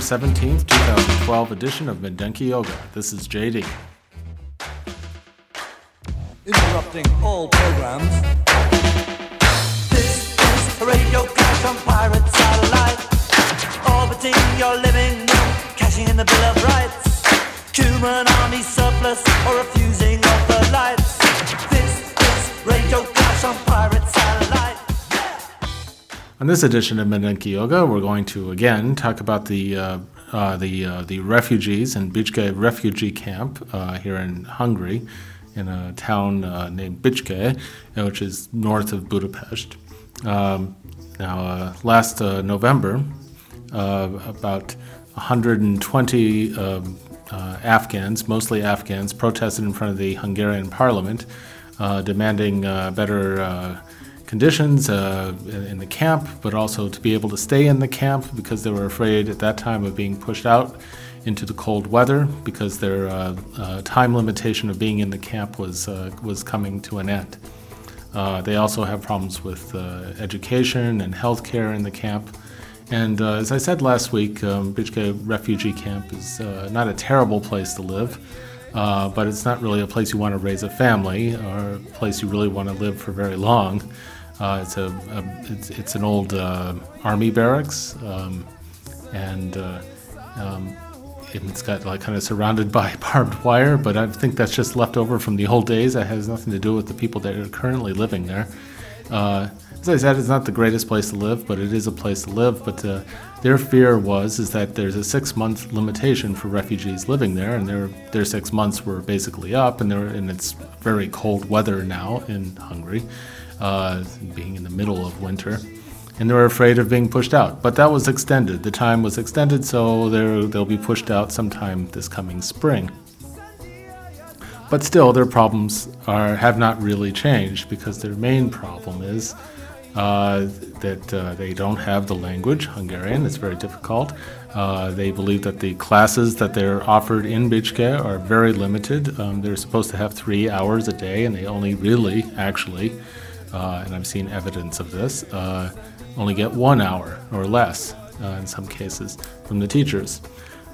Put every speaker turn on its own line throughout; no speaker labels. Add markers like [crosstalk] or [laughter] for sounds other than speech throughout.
17th, 2012 edition of Mindenki Joga. This is JD.
Interrupting all programs. This is radio clash on pirate satellite. Orbiting your living room, cashing in the Bill of Rights. Human army surplus or refusing of the lights. This is radio clash on pirate satellite.
On this edition of Mindenki Joga, we're going to again talk about the uh, uh, the uh, the refugees in Bicske refugee camp uh, here in Hungary, in a town uh, named Bicske, uh, which is north of Budapest. Um, now, last November, about 120 um, Afghans, mostly Afghans, protested in front of the Hungarian parliament, demanding better conditions uh, in the camp, but also to be able to stay in the camp because they were afraid at that time of being pushed out into the cold weather because their uh, uh, time limitation of being in the camp was uh, was coming to an end. Uh, they also have problems with uh, education and health care in the camp. And as I said last week, um, refugee camp is not a terrible place to live. but it's not really a place you want to raise a family or a place you really want to live for very long. Uh, it's a, a, it's, it's an old uh, army barracks, um, and uh, um, it's got like kind of surrounded [laughs] by barbed wire. But I think that's just left over from the old days. It has nothing to do with the people that are currently living there. Uh, as I said, it's not the greatest place to live, but it is a place to live. But uh, their fear was is that there's a six month limitation for refugees living there, and their their six months were basically up, and they're and it's very cold weather now in Hungary uh, being in the middle of winter, and they were afraid of being pushed out. But that was extended. The time was extended, so they'll be pushed out sometime this coming spring. But still, their problems are have not really changed because their main problem is uh, that uh, they don't have the language Hungarian. It's very difficult. Uh, they believe that the classes that they're offered in Bicske are very limited. Um, they're supposed to have three hours a day, and they only really, actually, uh, and I've seen evidence of this, uh, only get one hour or less uh, in some cases from the teachers.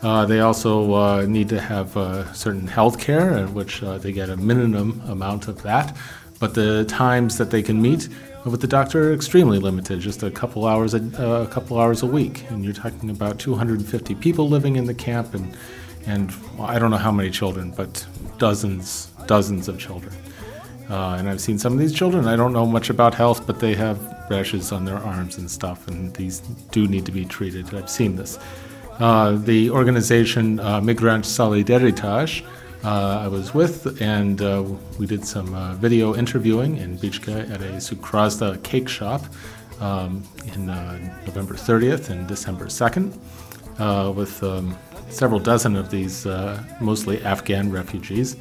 Uh, they also uh, need to have certain health care, in which they get a minimum amount of that, but the times that they can meet with the doctor are extremely limited, just a couple hours a, a couple hours a week. And you're talking about 250 people living in the camp, and and I don't know how many children, but dozens, dozens of children. Uh, and I've seen some of these children. I don't know much about health, but they have rashes on their arms and stuff, and these do need to be treated. I've seen this. Uh, the organization uh, Migrant Solidaritas uh, I was with, and uh, we did some uh, video interviewing in Bicske at a Cukrazda cake shop um, in November 30th and December 2nd with um, several dozen of these mostly Afghan refugees.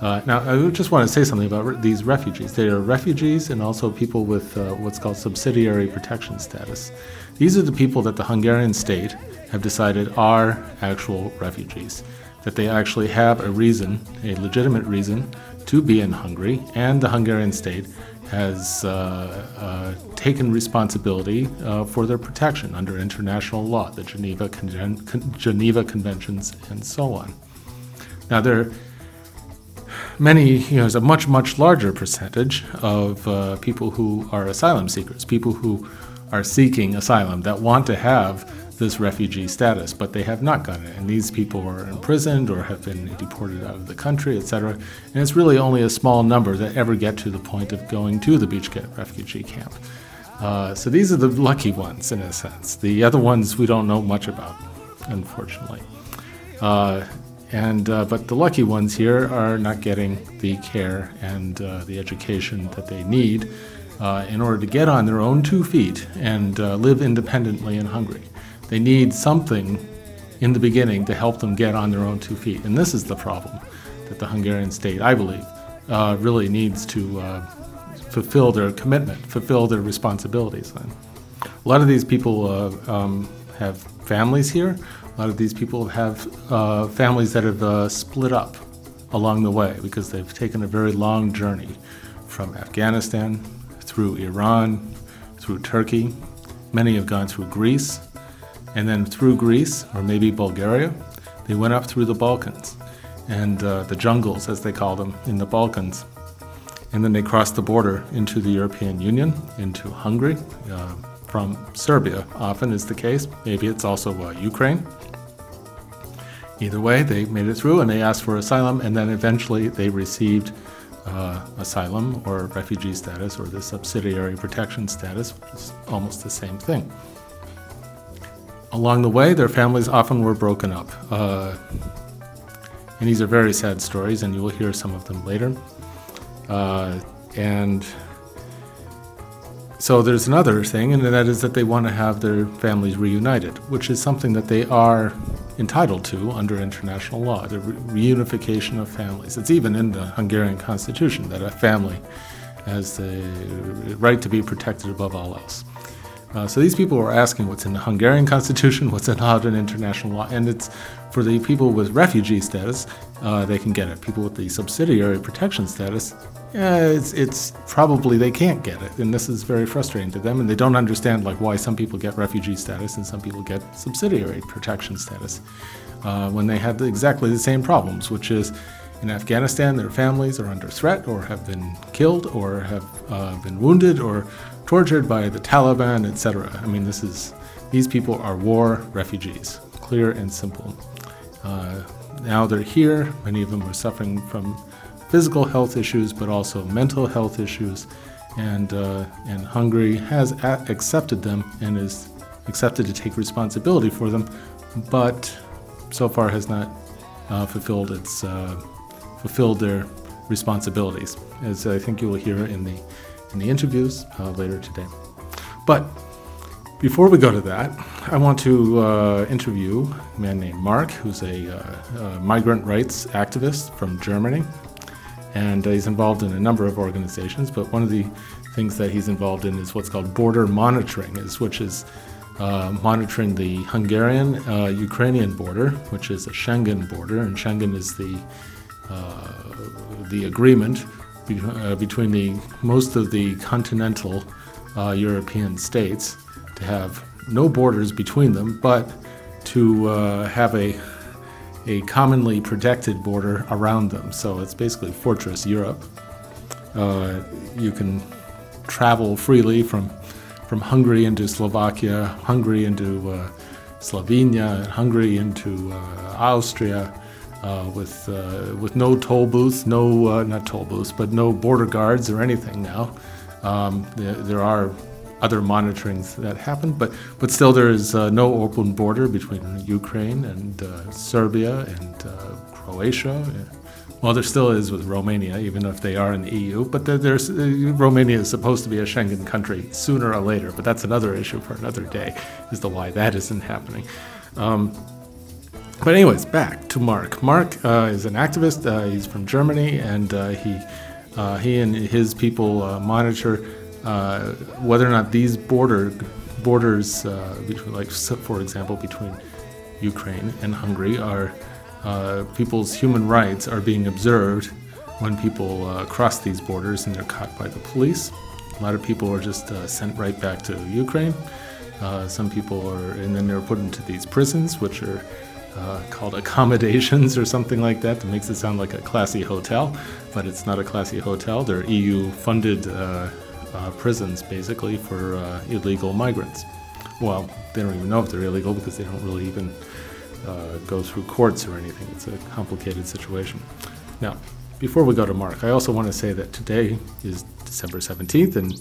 Uh, now, I just want to say something about re- these refugees. They are refugees and also people with uh, what's called subsidiary protection status. These are the people that the Hungarian state have decided are actual refugees, that they actually have a reason, a legitimate reason, to be in Hungary, and the Hungarian state has uh, uh taken responsibility uh, for their protection under international law, the Geneva, Con- Con- Geneva Conventions, and so on. Now, there many, you know, there's a much, much larger percentage of uh, people who are asylum seekers, people who are seeking asylum that want to have this refugee status, but they have not gotten it. And these people are imprisoned or have been deported out of the country, etc. And it's really only a small number that ever get to the point of going to the Bicske refugee camp. Uh, so these are the lucky ones in a sense. The other ones we don't know much about, unfortunately. Uh, and uh, but the lucky ones here are not getting the care and uh, the education that they need uh, in order to get on their own two feet and uh, live independently in Hungary. They need something in the beginning to help them get on their own two feet, and this is the problem that the Hungarian state, I believe, uh, really needs to uh, fulfill their commitment, fulfill their responsibilities. And a lot of these people um, have families here. A lot of these people have uh, families that have uh, split up along the way because they've taken a very long journey from Afghanistan through Iran, through Turkey. Many have gone through Greece, and then through Greece, or maybe Bulgaria, they went up through the Balkans and uh, the jungles, as they call them, in the Balkans. And then they crossed the border into the European Union, into Hungary, uh, from Serbia, often is the case. Maybe it's also uh, Ukraine. Either way, they made it through and they asked for asylum, and then eventually they received uh, asylum or refugee status or the subsidiary protection status, which is almost the same thing. Along the way, their families often were broken up. Uh, and these are very sad stories, and you will hear some of them later. Uh, and so there's another thing, and that is that they want to have their families reunited, which is something that they are entitled to under international law, the reunification of families. It's even in the Hungarian constitution that a family has the right to be protected above all else. Uh, so these people are asking what's in the Hungarian constitution, what's allowed in international law, and it's for the people with refugee status, uh, they can get it. People with the subsidiary protection status, yeah, it's, it's probably they can't get it, and this is very frustrating to them. And they don't understand like why some people get refugee status and some people get subsidiary protection status uh, when they have exactly the same problems, which is in Afghanistan, their families are under threat or have been killed or have uh, been wounded or tortured by the Taliban, etc. I mean, this is these people are war refugees, clear and simple. Uh, now they're here. Many of them are suffering from physical health issues, but also mental health issues. And, uh, and Hungary has a- accepted them and is accepted to take responsibility for them, but so far has not uh, fulfilled its uh, fulfilled their responsibilities, as I think you will hear in the in the interviews uh, later today. But before we go to that, I want to uh, interview a man named Mark, who's a, uh, migrant rights activist from Germany. And he's involved in a number of organizations, but one of the things that he's involved in is what's called border monitoring, which is uh, monitoring the Hungarian uh, Ukrainian border, which is a Schengen border, and Schengen is the, uh, the agreement be- uh, between the, most of the continental uh, European states to have no borders between them, but to uh, have a a commonly protected border around them. So it's basically Fortress Europe. Uh, you can travel freely from from Hungary into Slovakia, Hungary into uh, Slovenia, Hungary into uh, Austria, uh, with uh, with no toll booths, no uh, not toll booths, but no border guards or anything now. Um, there, there are other monitorings that happen, but but still there is uh, no open border between Ukraine and uh, Serbia and Croatia. Well, there still is with Romania, even if they are in the EU. But there, there's Romania is supposed to be a Schengen country sooner or later. But that's another issue for another day, as to why that isn't happening. Um, but anyways, back to Mark. Mark uh, is an activist. Uh, he's from Germany, and uh, he uh, he and his people uh, monitor uh, whether or not these border borders, between, like for example, between Ukraine and Hungary, are people's human rights are being observed when people cross these borders and they're caught by the police. A lot of people are just sent right back to Ukraine. some people are, and then they're put into these prisons, which are uh, called accommodations or something like that that makes it sound like a classy hotel, but it's not a classy hotel. They're EU funded uh, uh, prisons basically for uh, illegal migrants. Well, they don't even know if they're illegal because they don't really even uh, go through courts or anything. It's a complicated situation. Now, before we go to Mark, I also want to say that today is December 17th, and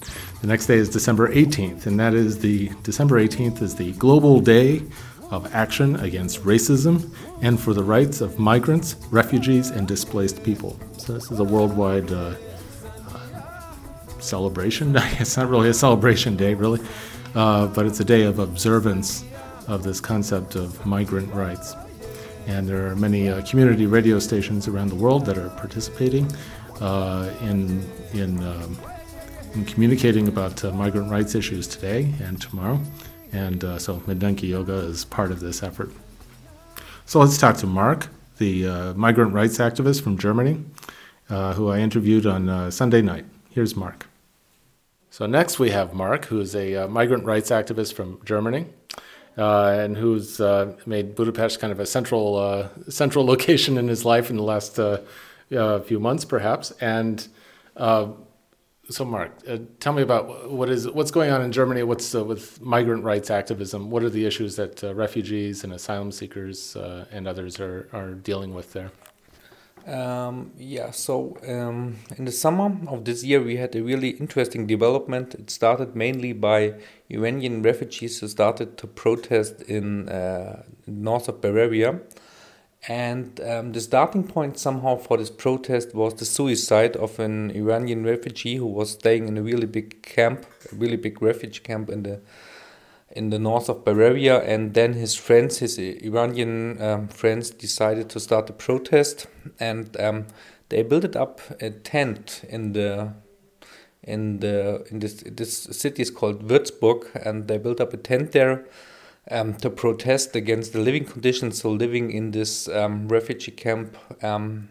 the next day is December 18th, and that is the December 18th is the Global Day of Action Against Racism and for the Rights of Migrants, Refugees, and Displaced People. So this is a worldwide uh, uh, celebration. [laughs] it's not really a celebration day, really, uh, but it's a day of observance of this concept of migrant rights. And there are many uh, community radio stations around the world that are participating uh, in, in, um, in communicating about uh, migrant rights issues today and tomorrow. And uh, so Mindenki Joga is part of this effort. So let's talk to Mark, the uh, migrant rights activist from Germany, uh, who I interviewed on Sunday night. Here's Mark. So next we have Mark, who is a migrant rights activist from Germany uh, and who's uh, made Budapest kind of a central uh, central [laughs] location in his life in the last uh, few months, perhaps. And uh, so, Mark, uh, tell me about what is what's going on in Germany. What's with migrant rights activism? What are the issues that refugees and asylum seekers and others are are dealing with there?
Um, yeah, so um, in the summer of this year, we had a really interesting development. It started mainly by Iranian refugees who started to protest in uh, north of Bavaria. And um, the starting point somehow for this protest was the suicide of an Iranian refugee who was staying in a really big camp, a really big refugee camp in the in the north of Bavaria, and then his friends, his Iranian um, friends, decided to start a protest, and um, they built up a tent in the in the in this this city is called Würzburg, and they built up a tent there um, to protest against the living conditions. So living in this um, refugee camp, um,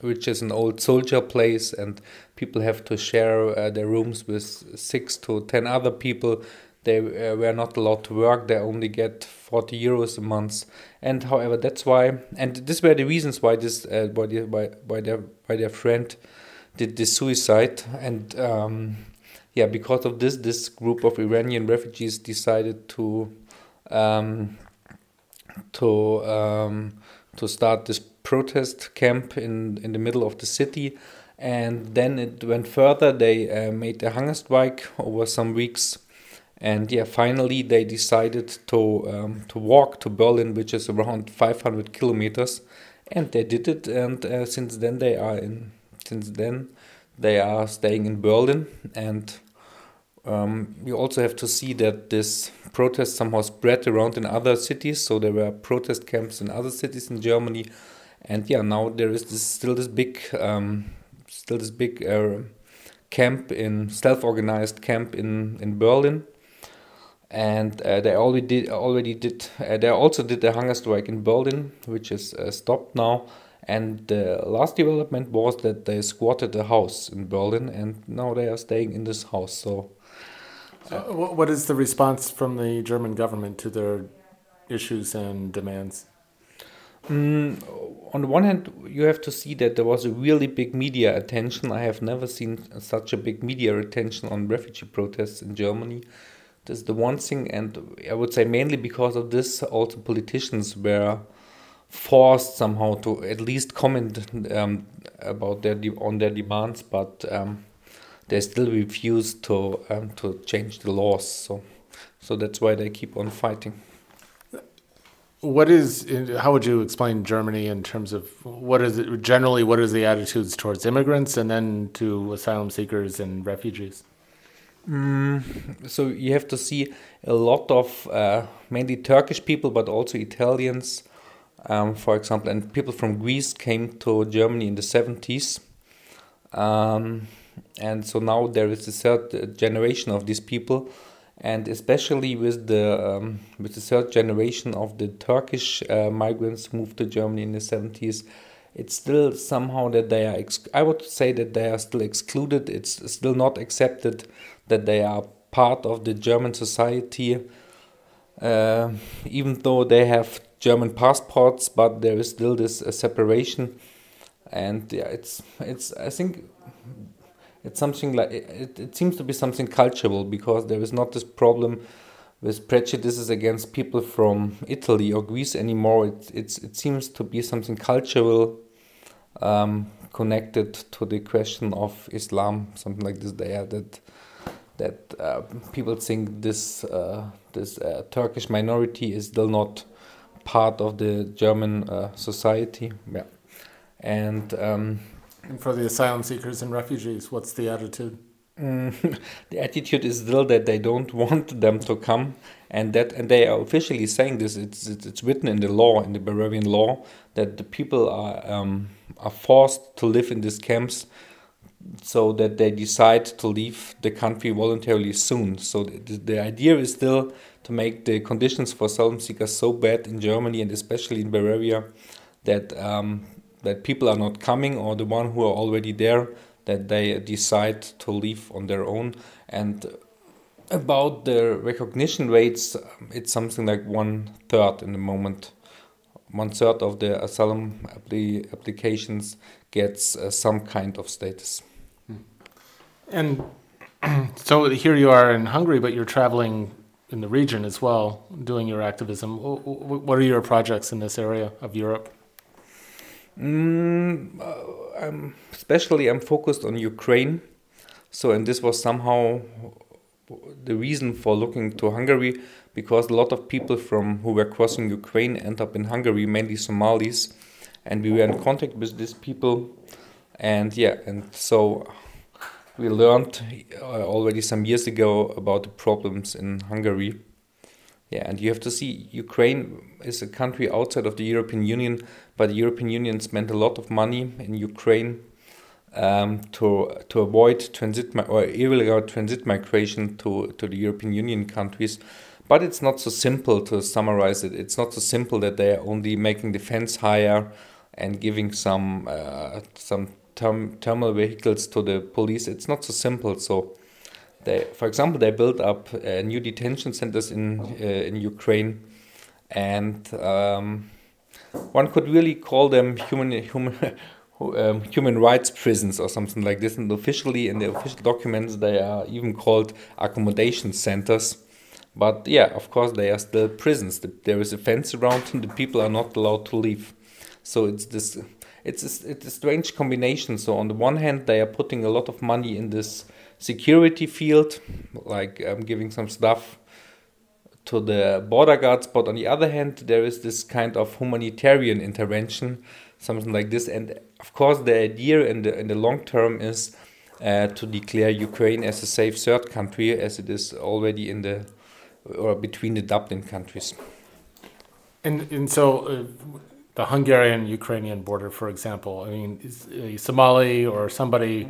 which is an old soldier place, and people have to share uh, their rooms with six to ten other people. They uh, were not allowed to work. They only get 40 euros a month. And however that's why and this were the reasons why this uh, why, the, why, why their why their friend did this suicide. And um, yeah because of this this group of iranian refugees decided to um, to um, to start this protest camp in in the middle of the city and then it went further they uh, made a hunger strike over some weeks and yeah, finally they decided to um, to walk to Berlin, which is around 500 kilometers, and they did it. And uh, since then they are in since then they are staying in Berlin. And um, you also have to see that this protest somehow spread around in other cities. So there were protest camps in other cities in Germany, and yeah, now there is this, still this big um, still this big uh, camp in self-organized camp in in Berlin and uh, they already did already did uh, they also did a hunger strike in Berlin, which is uh, stopped now. And the last development was that they squatted a house in Berlin, and now they are staying in this house. So,
what is the response from the German government to their issues and demands?
Mm, on the one hand, you have to see that there was a really big media attention. I have never seen such a big media attention on refugee protests in Germany. This is the one thing, and I would say mainly because of this, also politicians were forced somehow to at least comment um, about their on their demands, but um, they still refuse to um, to change the laws. So, so that's why they keep on fighting.
What is how would you explain Germany in terms of what is it generally? What is the attitudes towards immigrants and then to asylum seekers and refugees?
Mm, so you have to see a lot of uh, mainly Turkish people, but also Italians, um, for example, and people from Greece came to Germany in the 70s. Um, and so now there is a third generation of these people, and especially with the um, with the third generation of the Turkish uh, migrants moved to Germany in the 70s, it's still somehow that they are. I would say that they are still excluded. It's still not accepted that they are part of the German society, uh, even though they have German passports, but there is still this uh, separation, and yeah, it's it's I think it's something like it, it seems to be something cultural because there is not this problem with prejudices against people from Italy or Greece anymore. It it's, it seems to be something cultural, um, connected to the question of Islam, something like this. There that that uh, people think this uh, this uh, Turkish minority is still not part of the German uh, society. Yeah, and, um,
and for the asylum seekers and refugees, what's the attitude?
Mm, [laughs] the attitude is still that they don't want them to come, and that and they are officially saying this. It's it's, it's written in the law, in the Bavarian law, that the people are um, are forced to live in these camps, so that they decide to leave the country voluntarily soon. So the, the idea is still to make the conditions for asylum seekers so bad in Germany and especially in Bavaria that um, that people are not coming or the one who are already there that they decide to leave on their own. And about the recognition rates, it's something like one third in the moment. One third of the asylum appli applications gets uh, some kind of status.
And [clears throat] so here you are in Hungary, but you're traveling in the region as well, doing your activism. What are your projects in this area of Europe?
Mm, uh, I'm, especially, I'm focused on Ukraine. So, and this was somehow the reason for looking to Hungary because a lot of people from who were crossing Ukraine end up in Hungary, mainly Somalis, and we were in contact with these people, and yeah, and so we learned uh, already some years ago about the problems in Hungary yeah, and you have to see Ukraine is a country outside of the European Union, but the European Union spent a lot of money in Ukraine um, to to avoid transit or illegal transit migration to to the European Union countries. But it's not so simple to summarize it. It's not so simple that they are only making the fence higher and giving some uh, some term, thermal vehicles to the police. It's not so simple. So they, for example, they built up uh, new detention centers in uh, in Ukraine, and um, one could really call them human human. [laughs] Um, human rights prisons or something like this, and officially in the official documents they are even called accommodation centers. But yeah, of course they are still prisons. There is a fence around them. The people are not allowed to leave. So it's this. It's a, it's a strange combination. So on the one hand, they are putting a lot of money in this security field, like I'm giving some stuff to the border guards. But on the other hand, there is this kind of humanitarian intervention, something like this. And of course, the idea in the in the long term is uh, to declare Ukraine as a safe third country, as it is already in the or between the Dublin countries.
And and so. Uh, the Hungarian Ukrainian border, for example, I mean, a Somali or somebody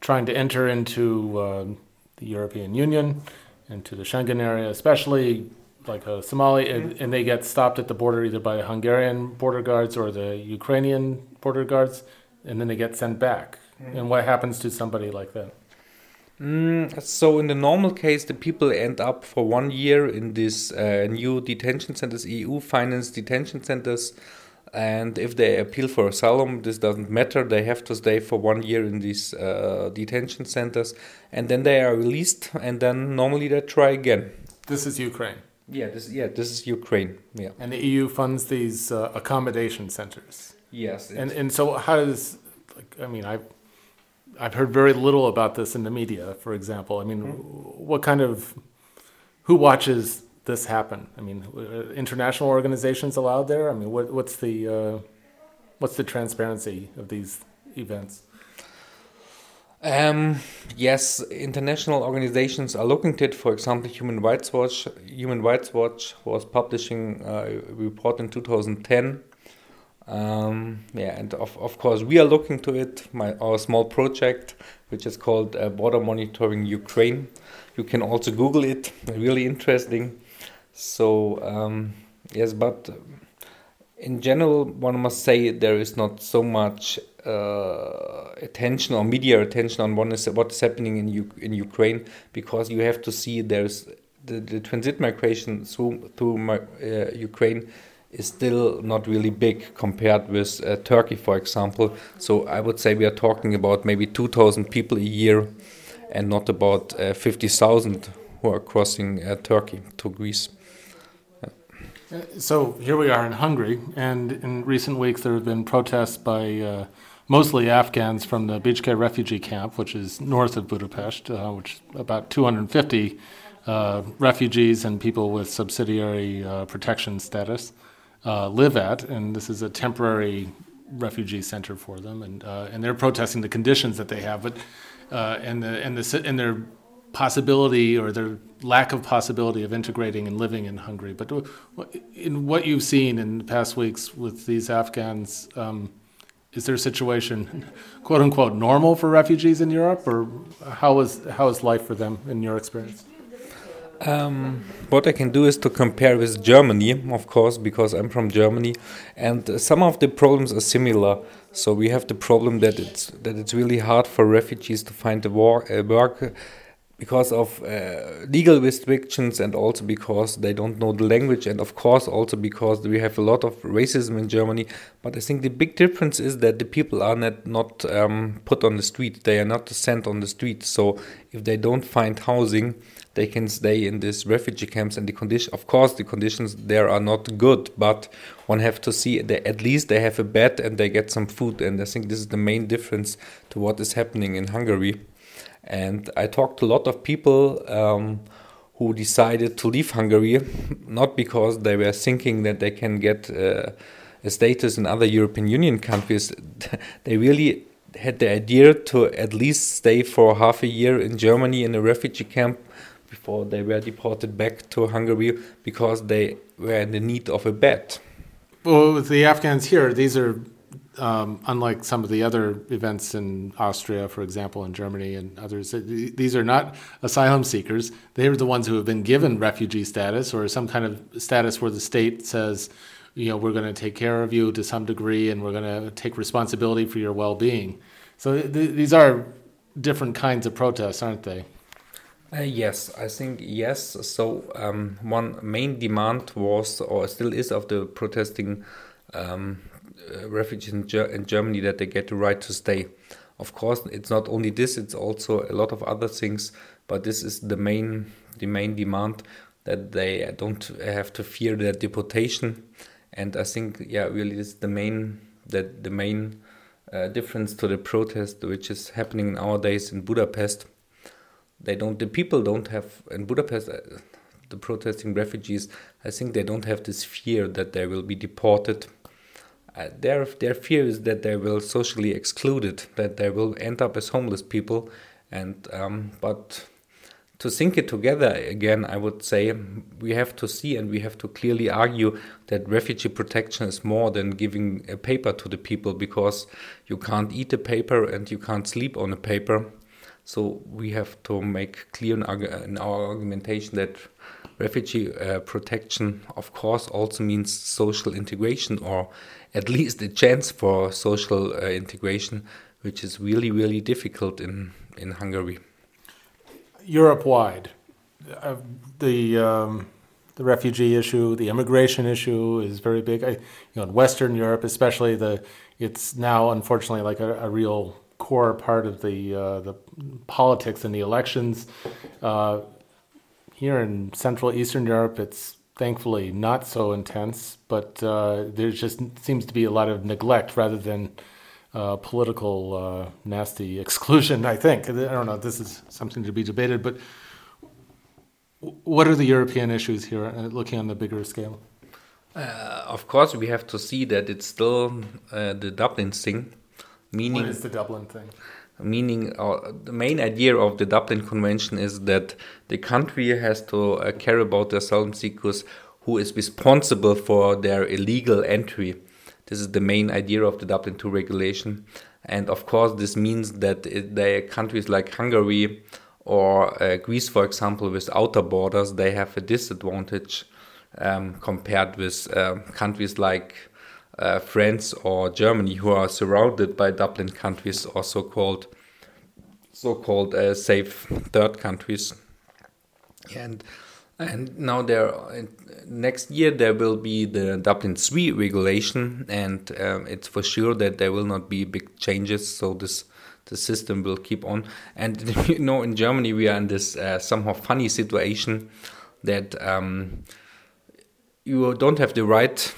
trying to enter into uh, the European Union, into the Schengen area, especially like a Somali, mm-hmm. and, and, they get stopped at the border either by the Hungarian border guards or the Ukrainian border guards, and then they get sent back. Mm-hmm. And what happens to somebody like that?
Mm, so in the normal case, the people end up for one year in these uh, new detention centers, EU-financed detention centers and if they appeal for asylum, this doesn't matter. They have to stay for one year in these uh, detention centers, and then they are released, and then normally they try again.
This is Ukraine.
Yeah, this yeah this is Ukraine. Yeah.
And the EU funds these uh, accommodation centers.
Yes.
And and so how does like I mean I've I've heard very little about this in the media. For example, I mean, mm-hmm. what kind of who watches this happen? I mean, uh, international organizations allowed there? I mean, what, what's the uh, what's the transparency of these events?
Um, yes, international organizations are looking at it. For example, Human Rights Watch. Human Rights Watch was publishing a report in 2010. Um, yeah, and of, of course we are looking to it. My our small project, which is called uh, Border Monitoring Ukraine. You can also Google it. Really interesting. So um, yes, but in general, one must say there is not so much uh, attention or media attention on what is happening in U in Ukraine because you have to see there's the, the transit migration through through uh, Ukraine is still not really big compared with uh, Turkey, for example. So I would say we are talking about maybe 2,000 people a year, and not about uh, 50,000 who are crossing uh, Turkey to Greece.
So here we are in Hungary, and in recent weeks there have been protests by uh, mostly Afghans from the Bicske refugee camp, which is north of Budapest, uh, which about 250 uh, refugees and people with subsidiary uh, protection status uh, live at. And this is a temporary refugee center for them, and uh, and they're protesting the conditions that they have, but and the and the and their possibility or their lack of possibility of integrating and living in Hungary. But in what you've seen in the past weeks with these Afghans, um, is their situation, [laughs] quote unquote, normal for refugees in Europe, or how is how is life for them in your experience?
Um, what I can do is to compare with Germany, of course, because I'm from Germany, and some of the problems are similar. So we have the problem that it's that it's really hard for refugees to find a, a work because of uh, legal restrictions and also because they don't know the language and of course also because we have a lot of racism in Germany. But I think the big difference is that the people are not, not um, put on the street. They are not sent on the street. So if they don't find housing they can stay in these refugee camps and the condition of course the conditions there are not good but one have to see that at least they have a bed and they get some food. And i think this is the main difference to what is happening in hungary and i talked to a lot of people um, who decided to leave hungary [laughs] not because they were thinking that they can get uh, a status in other european union countries [laughs] they really had the idea to at least stay for half a year in germany in a refugee camp before they were deported back to Hungary because they were in the need of a bed.
Well, the Afghans here, these are um, unlike some of the other events in Austria, for example, in Germany and others, these are not asylum seekers. They are the ones who have been given refugee status or some kind of status where the state says, you know, we're going to take care of you to some degree and we're going to take responsibility for your well being. So th- these are different kinds of protests, aren't they?
Uh, yes, I think yes. So um, one main demand was, or still is, of the protesting um, refugees in, Ger in, Germany that they get the right to stay. Of course, it's not only this; it's also a lot of other things. But this is the main, the main demand that they don't have to fear their deportation. And I think, yeah, really, this is the main that the main uh, difference to the protest which is happening nowadays in Budapest they don't the people don't have in budapest uh, the protesting refugees i think they don't have this fear that they will be deported uh, their their fear is that they will socially excluded that they will end up as homeless people. And um, but to think it together again i would say we have to see and we have to clearly argue that refugee protection is more than giving a paper to the people because you can't eat a paper and you can't sleep on a paper. So we have to make clear in our argumentation that refugee uh, protection, of course, also means social integration or at least a chance for social uh, integration, which is really, really difficult in, in Hungary.
Europe wide, uh, the um, the refugee issue, the immigration issue is very big. I, you know, in Western Europe, especially, the it's now unfortunately like a, a real core part of the uh, the politics and the elections. Uh, here in Central Eastern Europe, it's thankfully not so intense, but uh, there just seems to be a lot of neglect rather than uh, political uh, nasty [laughs] exclusion. I think I don't know. This is something to be debated, but what are the European issues here, uh, looking on the bigger scale?
of course, we have to see that it's still the Dublin thing
Meaning, what is the Dublin thing?
Meaning, uh, the main idea of the Dublin Convention is that the country has to uh, care about the asylum seekers who is responsible for their illegal entry. This is the main idea of the Dublin II regulation. And of course, this means that it, the countries like Hungary or uh, Greece, for example, with outer borders, they have a disadvantage um, compared with uh, countries like uh, France or Germany who are surrounded by Dublin countries or so-called so-called uh, safe third countries. And and now there next year there will be the Dublin three regulation, and um, it's for sure that there will not be big changes. So this the system will keep on. And [laughs] you know, in Germany we are in this uh, somehow funny situation that um, you don't have the right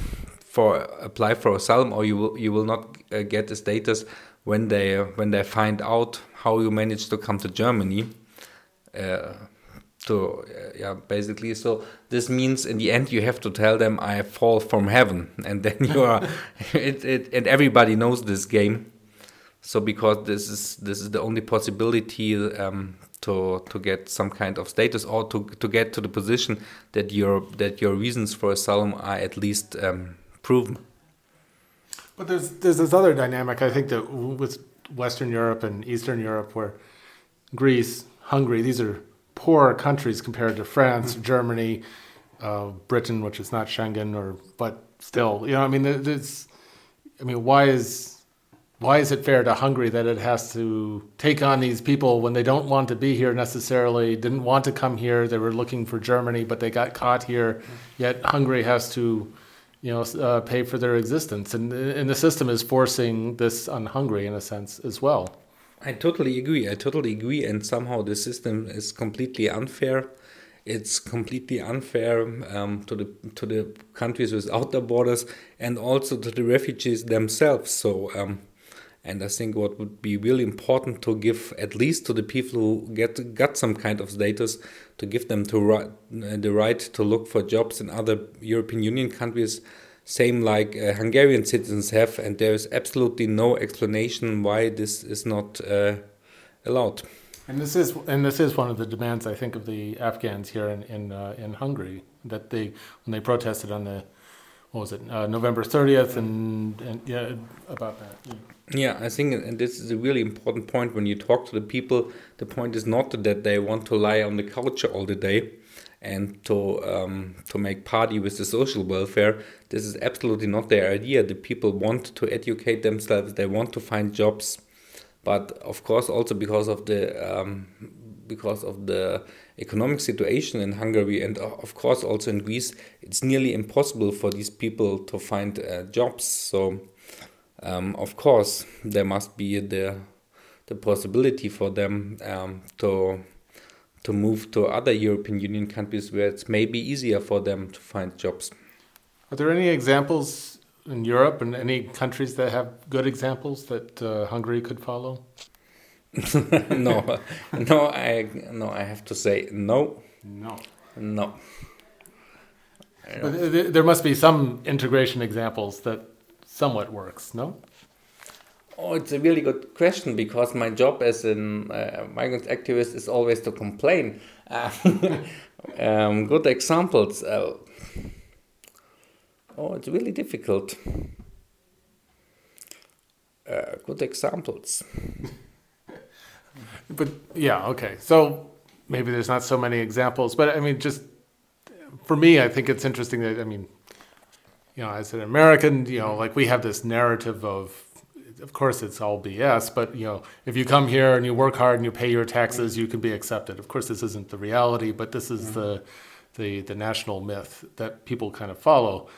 for apply for asylum or you will you will not uh, get a status when they when they find out how you managed to come to Germany. Uh, to uh, yeah basically so this means in the end you have to tell them i fall from heaven [laughs] and then you are [laughs] it, it and everybody knows this game so because this is this is the only possibility um, to to get some kind of status or to to get to the position that your that your reasons for asylum are at least um, proven
but there's there's this other dynamic i think that with western europe and eastern europe where greece hungary these are poor countries compared to France, mm-hmm. Germany, uh, Britain, which is not Schengen, or but still, you know, I mean, it's, I mean, why is why is it fair to Hungary that it has to take on these people when they don't want to be here necessarily, didn't want to come here, they were looking for Germany, but they got caught here, mm-hmm. yet Hungary has to, you know, uh, pay for their existence, and and the system is forcing this on Hungary in a sense as well.
I totally agree. I totally agree. And somehow the system is completely unfair. It's completely unfair um, to the to the countries without the borders and also to the refugees themselves. So, um, and I think what would be really important to give at least to the people who get got some kind of status to give them to right, the right to look for jobs in other European Union countries same like uh, Hungarian citizens have, and there is absolutely no explanation why this is not uh, allowed.
And this is and this is one of the demands I think of the Afghans here in in, uh, in Hungary that they when they protested on the what was it uh, November thirtieth and and yeah about that.
Yeah. Yeah, I think, and this is a really important point when you talk to the people. The point is not that they want to lie on the couch all the day, and to um, to make party with the social welfare. This is absolutely not their idea. The people want to educate themselves. They want to find jobs, but of course also because of the um, because of the economic situation in Hungary and of course also in Greece, it's nearly impossible for these people to find uh, jobs. So um, of course there must be the the possibility for them um, to to move to other European Union countries where it's maybe easier for them to find jobs.
Are there any examples in Europe and any countries that have good examples that uh, Hungary could follow? [laughs]
no, no, I no, I have to say no.
No.
No.
But there must be some integration examples that somewhat works, no?
Oh, it's a really good question because my job as a uh, migrant activist is always to complain. Uh, [laughs] um, good examples. Uh, oh, it's really difficult. Uh, good examples. [laughs]
but yeah, okay. So maybe there's not so many examples, but I mean, just for me, I think it's interesting that I mean, you know, as an American, you know, like we have this narrative of of course it's all BS, but you know, if you come here and you work hard and you pay your taxes, you can be accepted. Of course, this isn't the reality, but this is the the the national myth that people kind of follow.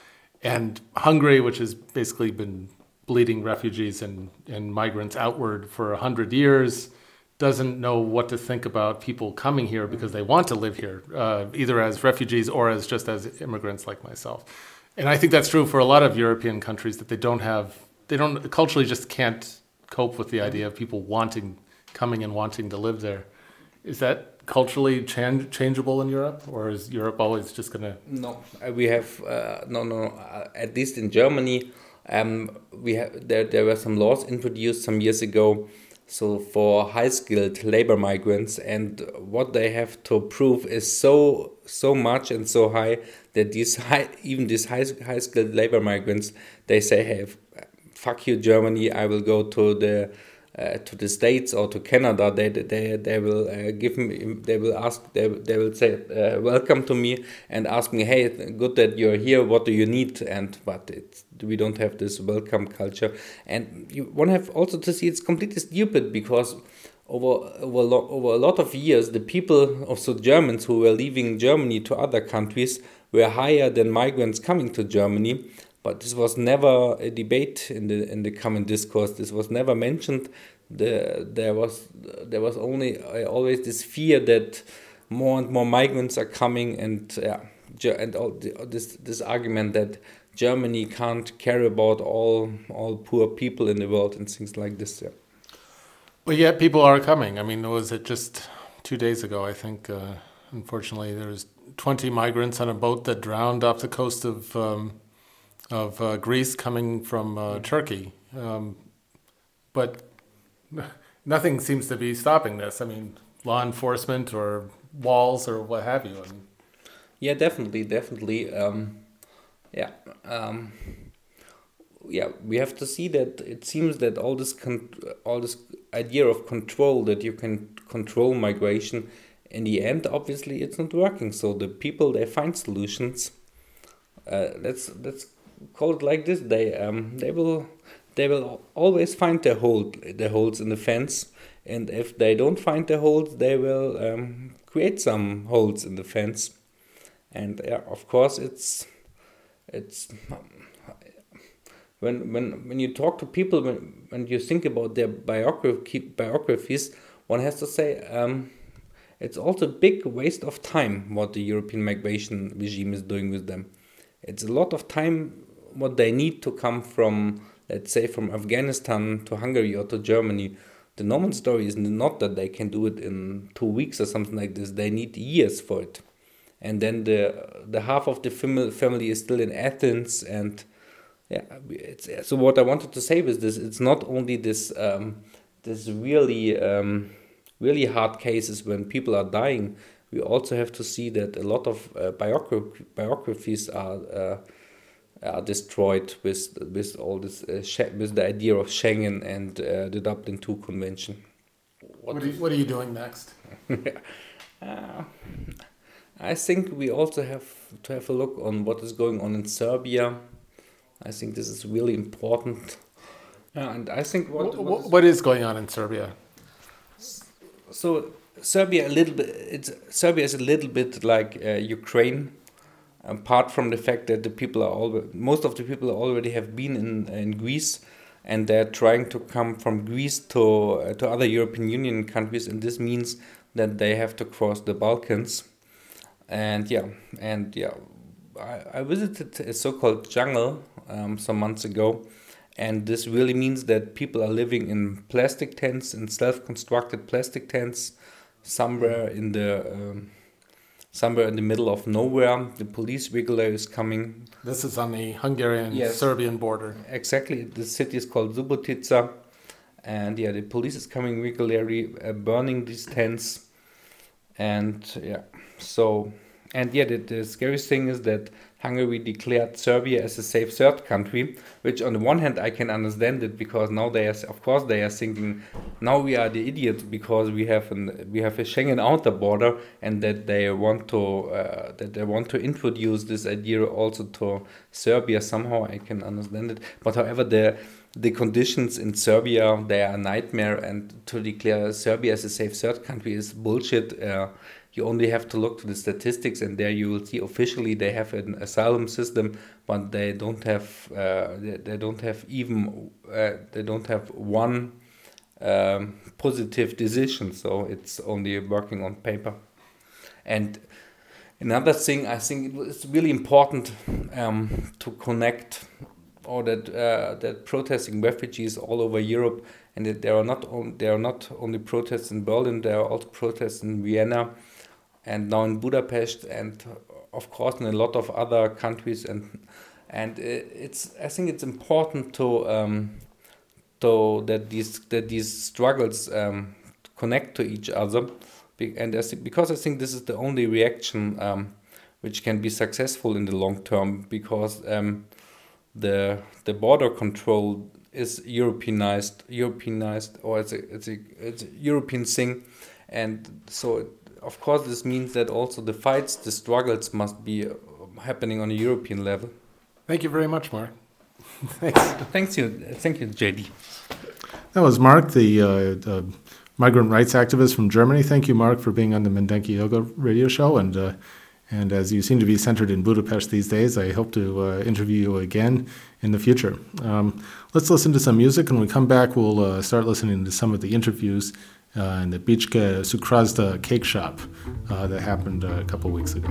And Hungary, which has basically been bleeding refugees and, and migrants outward for a hundred years, doesn't know what to think about people coming here because they want to live here, uh, either as refugees or as just as immigrants like myself. And I think that's true for a lot of European countries that they don't have they don't culturally just can't cope with the idea of people wanting coming and wanting to live there. Is that culturally change, changeable in Europe, or is Europe always just gonna?
No, uh, we have uh, no, no. Uh, at least in Germany, um, we have there. There were some laws introduced some years ago, so for high skilled labor migrants, and what they have to prove is so so much and so high that these [laughs] high even these high high skilled labor migrants they say have fuck you Germany I will go to the uh, to the states or to Canada they they they will uh, give me they will ask they, they will say uh, welcome to me and ask me hey good that you're here what do you need? And but it's we don't have this welcome culture. And you want to have also to see it's completely stupid because over over, over a lot of years the people also Germans who were leaving Germany to other countries were higher than migrants coming to Germany but this was never a debate in the in the common discourse. This was never mentioned. The, there was there was only uh, always this fear that more and more migrants are coming, and yeah, and all the, this this argument that Germany can't care about all all poor people in the world and things like this. Yeah.
Well, yet people are coming. I mean, was it just two days ago? I think, uh, unfortunately, there was 20 migrants on a boat that drowned off the coast of um, of uh, Greece coming from uh, Turkey. Um, but [laughs] nothing seems to be stopping this. I mean, law enforcement or walls or what have you. And
yeah, definitely, definitely. Um, yeah, um, yeah. We have to see that it seems that all this all this idea of control that you can control migration in the end, obviously, it's not working. So the people they find solutions. Uh, let's let's it like this. They um they will they will always find their hole the holes in the fence, and if they don't find the holes, they will um, create some holes in the fence. And yeah, of course, it's it's when when when you talk to people when when you think about their biography biographies, one has to say um, it's also a big waste of time what the European migration regime is doing with them. It's a lot of time what they need to come from let's say from Afghanistan to Hungary or to Germany. The normal story is not that they can do it in two weeks or something like this. They need years for it and then the the half of the family is still in Athens and yeah so what I wanted to say was this it's not only this um, this really um, really hard cases when people are dying we also have to see that a lot of uh, biograph biographies are uh, are destroyed with with all this uh, with the idea of Schengen and uh, the Dublin II Convention.
What, what, are, you, what are you doing next? [laughs]
uh, I think we also have to have a look on what is going on in Serbia. I think this is really important. And I think what
what, what, is, what is going on in Serbia?
So Serbia a little bit. It's Serbia is a little bit like uh, Ukraine. Apart from the fact that the people are all most of the people already have been in in Greece, and they're trying to come from Greece to uh, to other European Union countries, and this means that they have to cross the Balkans. And yeah, and yeah, I, I visited a so-called jungle um, some months ago, and this really means that people are living in plastic tents, in self-constructed plastic tents, somewhere in the um, somewhere in the middle of nowhere. The police regularly is coming.
This is on the Hungarian-Serbian border.
Exactly. The city is called Subotica, and yeah, the police is coming regularly, uh, burning these tents, and yeah so, and yeah, the, the scariest thing is that Hungary declared Serbia as a safe third country, which on the one hand I can understand it because now they are, of course, they are thinking now we are the idiots because we have an we have a Schengen outer border and that they want to uh, that they want to introduce this idea also to Serbia somehow. I can understand it, but however the the conditions in Serbia they are a nightmare and to declare Serbia as a safe third country is bullshit. Uh, you only have to look to the statistics and there you will see officially they have an asylum system but they don't have uh, they, don't have even uh, they don't have one um, positive decision. So it's only working on paper. And another thing i think it's really important um, to connect or that uh, that protesting refugees all over Europe and that there are not on, there are not only protests in Berlin there are also protests in Vienna and now in Budapest and of course in a lot of other countries. And and it's I think it's important to um, to that these that these struggles um, connect to each other. And I because I think this is the only reaction um, which can be successful in the long term because um, the the border control is Europeanized Europeanized or it's a it's a it's a European thing. And so of course, this means that also the fights, the struggles must be uh, happening on a European level.
Thank you very much, Mark. [laughs] Thanks.
Thanks you. Thank you, JD.
That was Mark, the, uh, the, migrant rights activist from Germany. Thank you, Mark, for being on the Mindenki Joga radio show. And uh, and as you seem to be centered in Budapest these days, I hope to uh, interview you again in the future. Um, let's listen to some music, and when we come back, we'll uh, start listening to some of the interviews uh, in the Bicske Sukrazda cake shop uh, that happened uh, a couple weeks ago.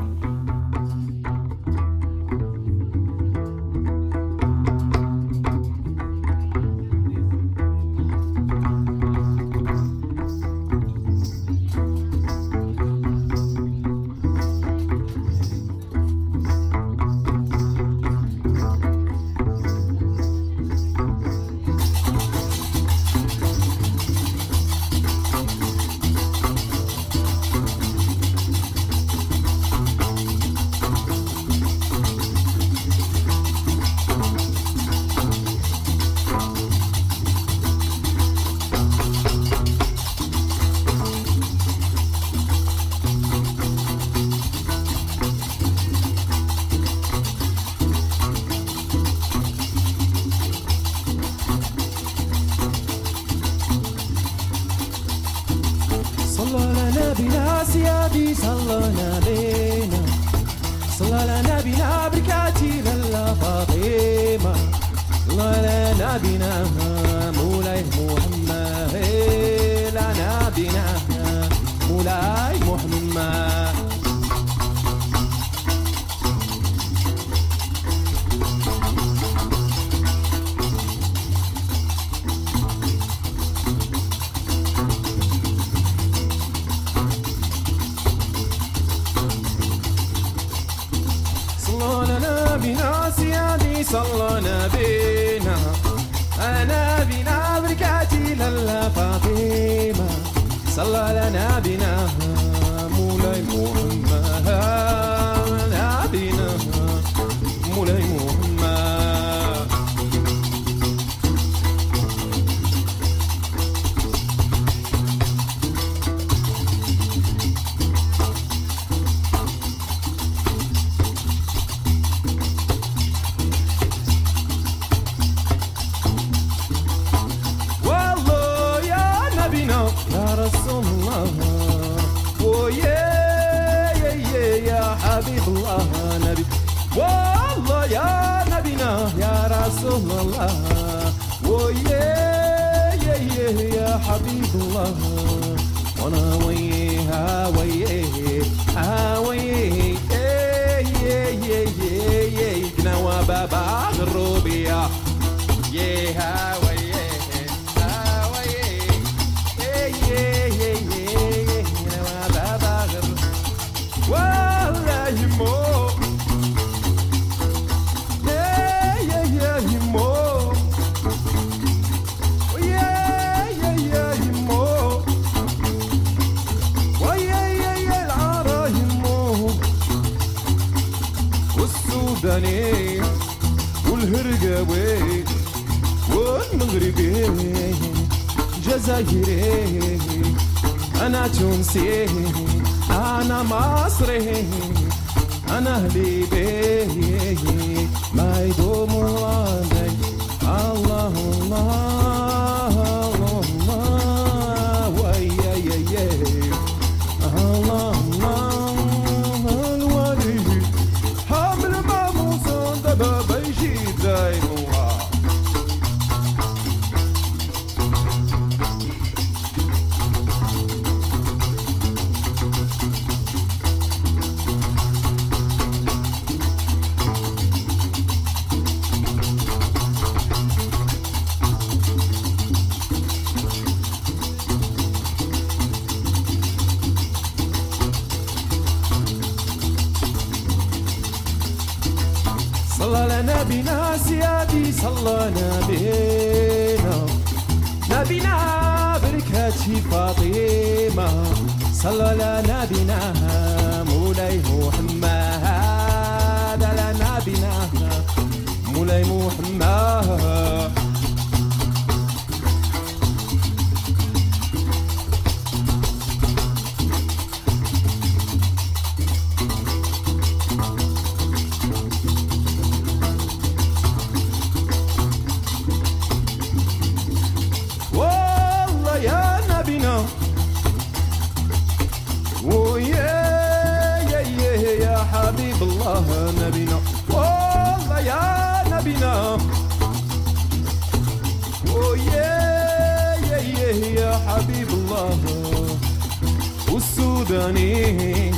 والسوداني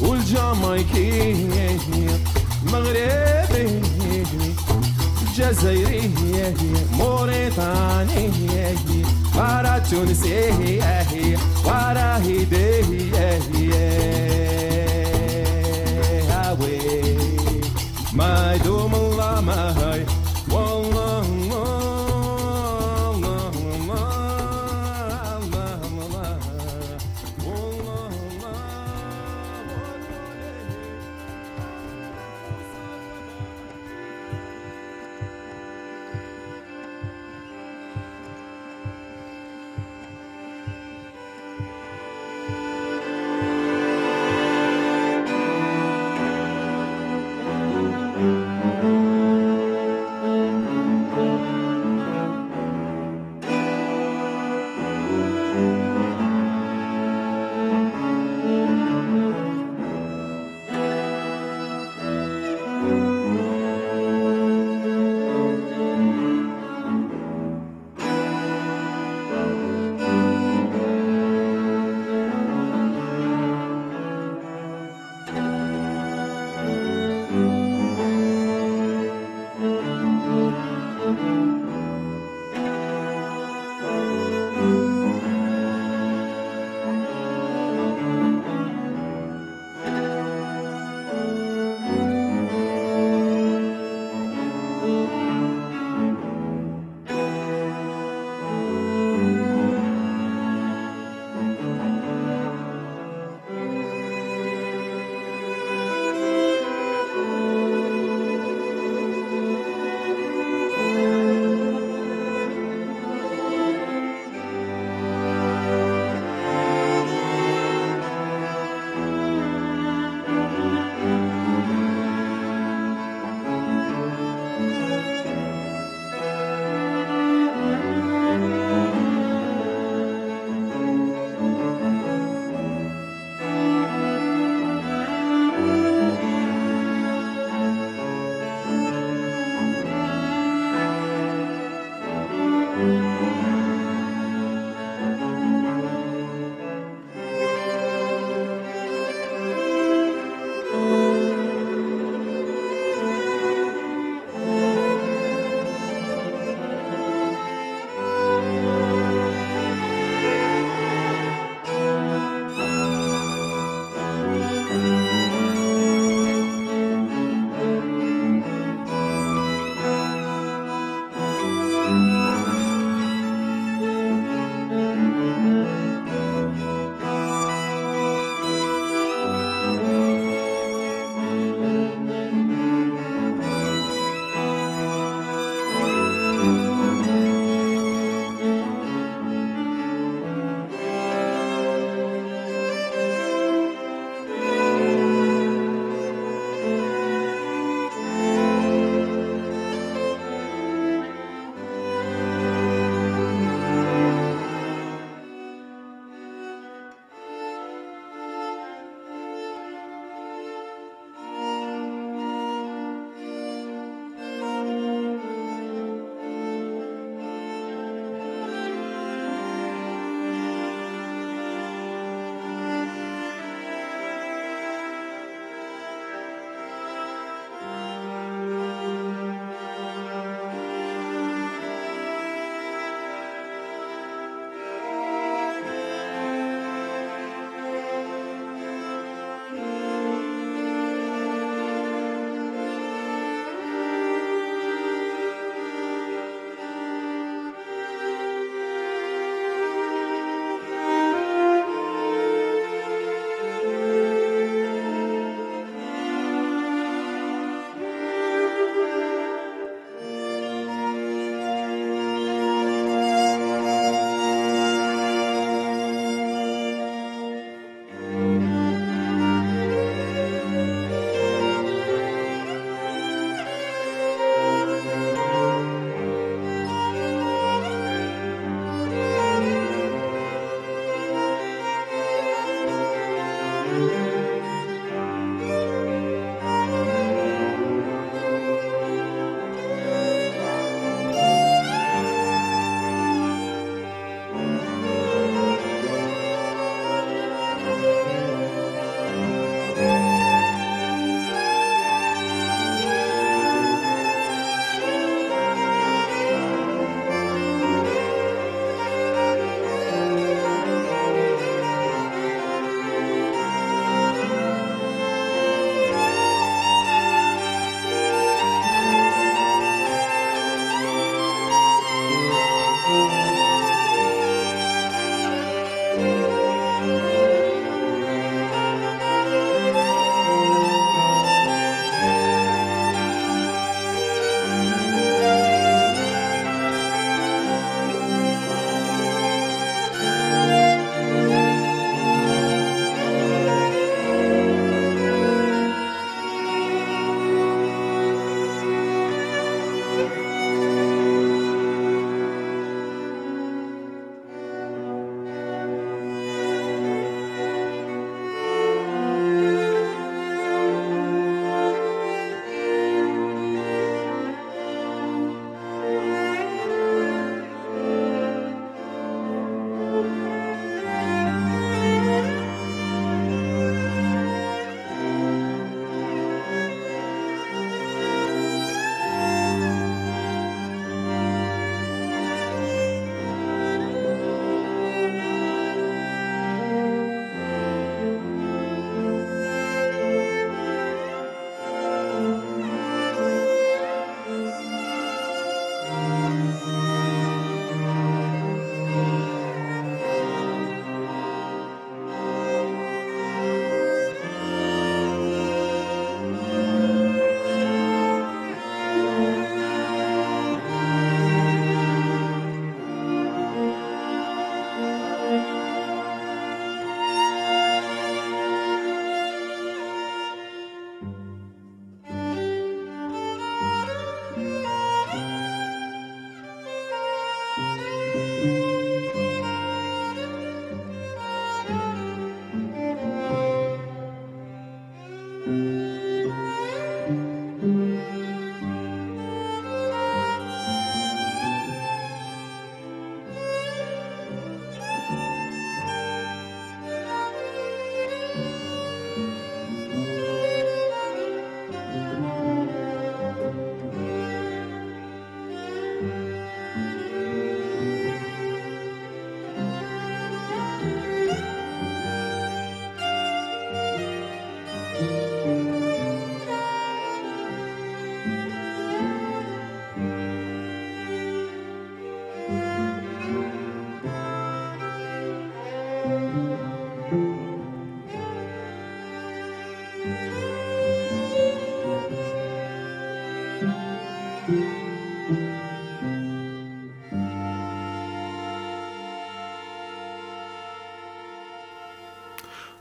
والجامايكي مغربي جزائري موريتاني ورا تونسي ورا هيدي ما يدوم الله ما هي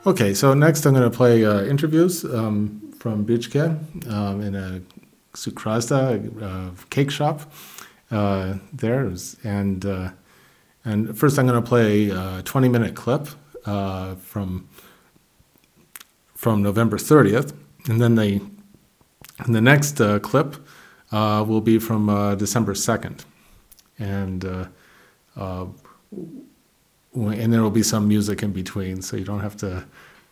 Okay, so next I'm going to play uh, interviews um, from Bicske um, in a Sukrazda uh, cake shop uh, there. And, uh, and first I'm going to play a 20 minute clip uh, from, from November 30th. And then the, and the next uh, clip uh, will be from uh, December 2nd. And, uh, uh, and there will be some music in between, so you don't have to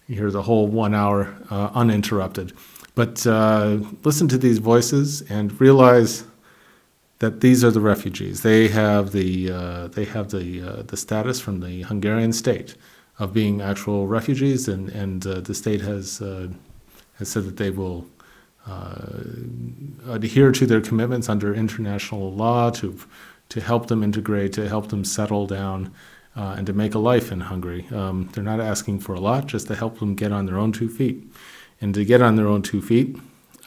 hear the whole one hour uh, uninterrupted. But uh, listen to these voices and realize that these are the refugees. They have the uh, they have the uh, the status from the Hungarian state of being actual refugees, and and uh, the state has uh, has said that they will adhere to their commitments under international law to to help them integrate, to help them settle down, uh, and to make a life in Hungary. Um, they're not asking for a lot, just to help them get on their own two feet. And to get on their own two feet,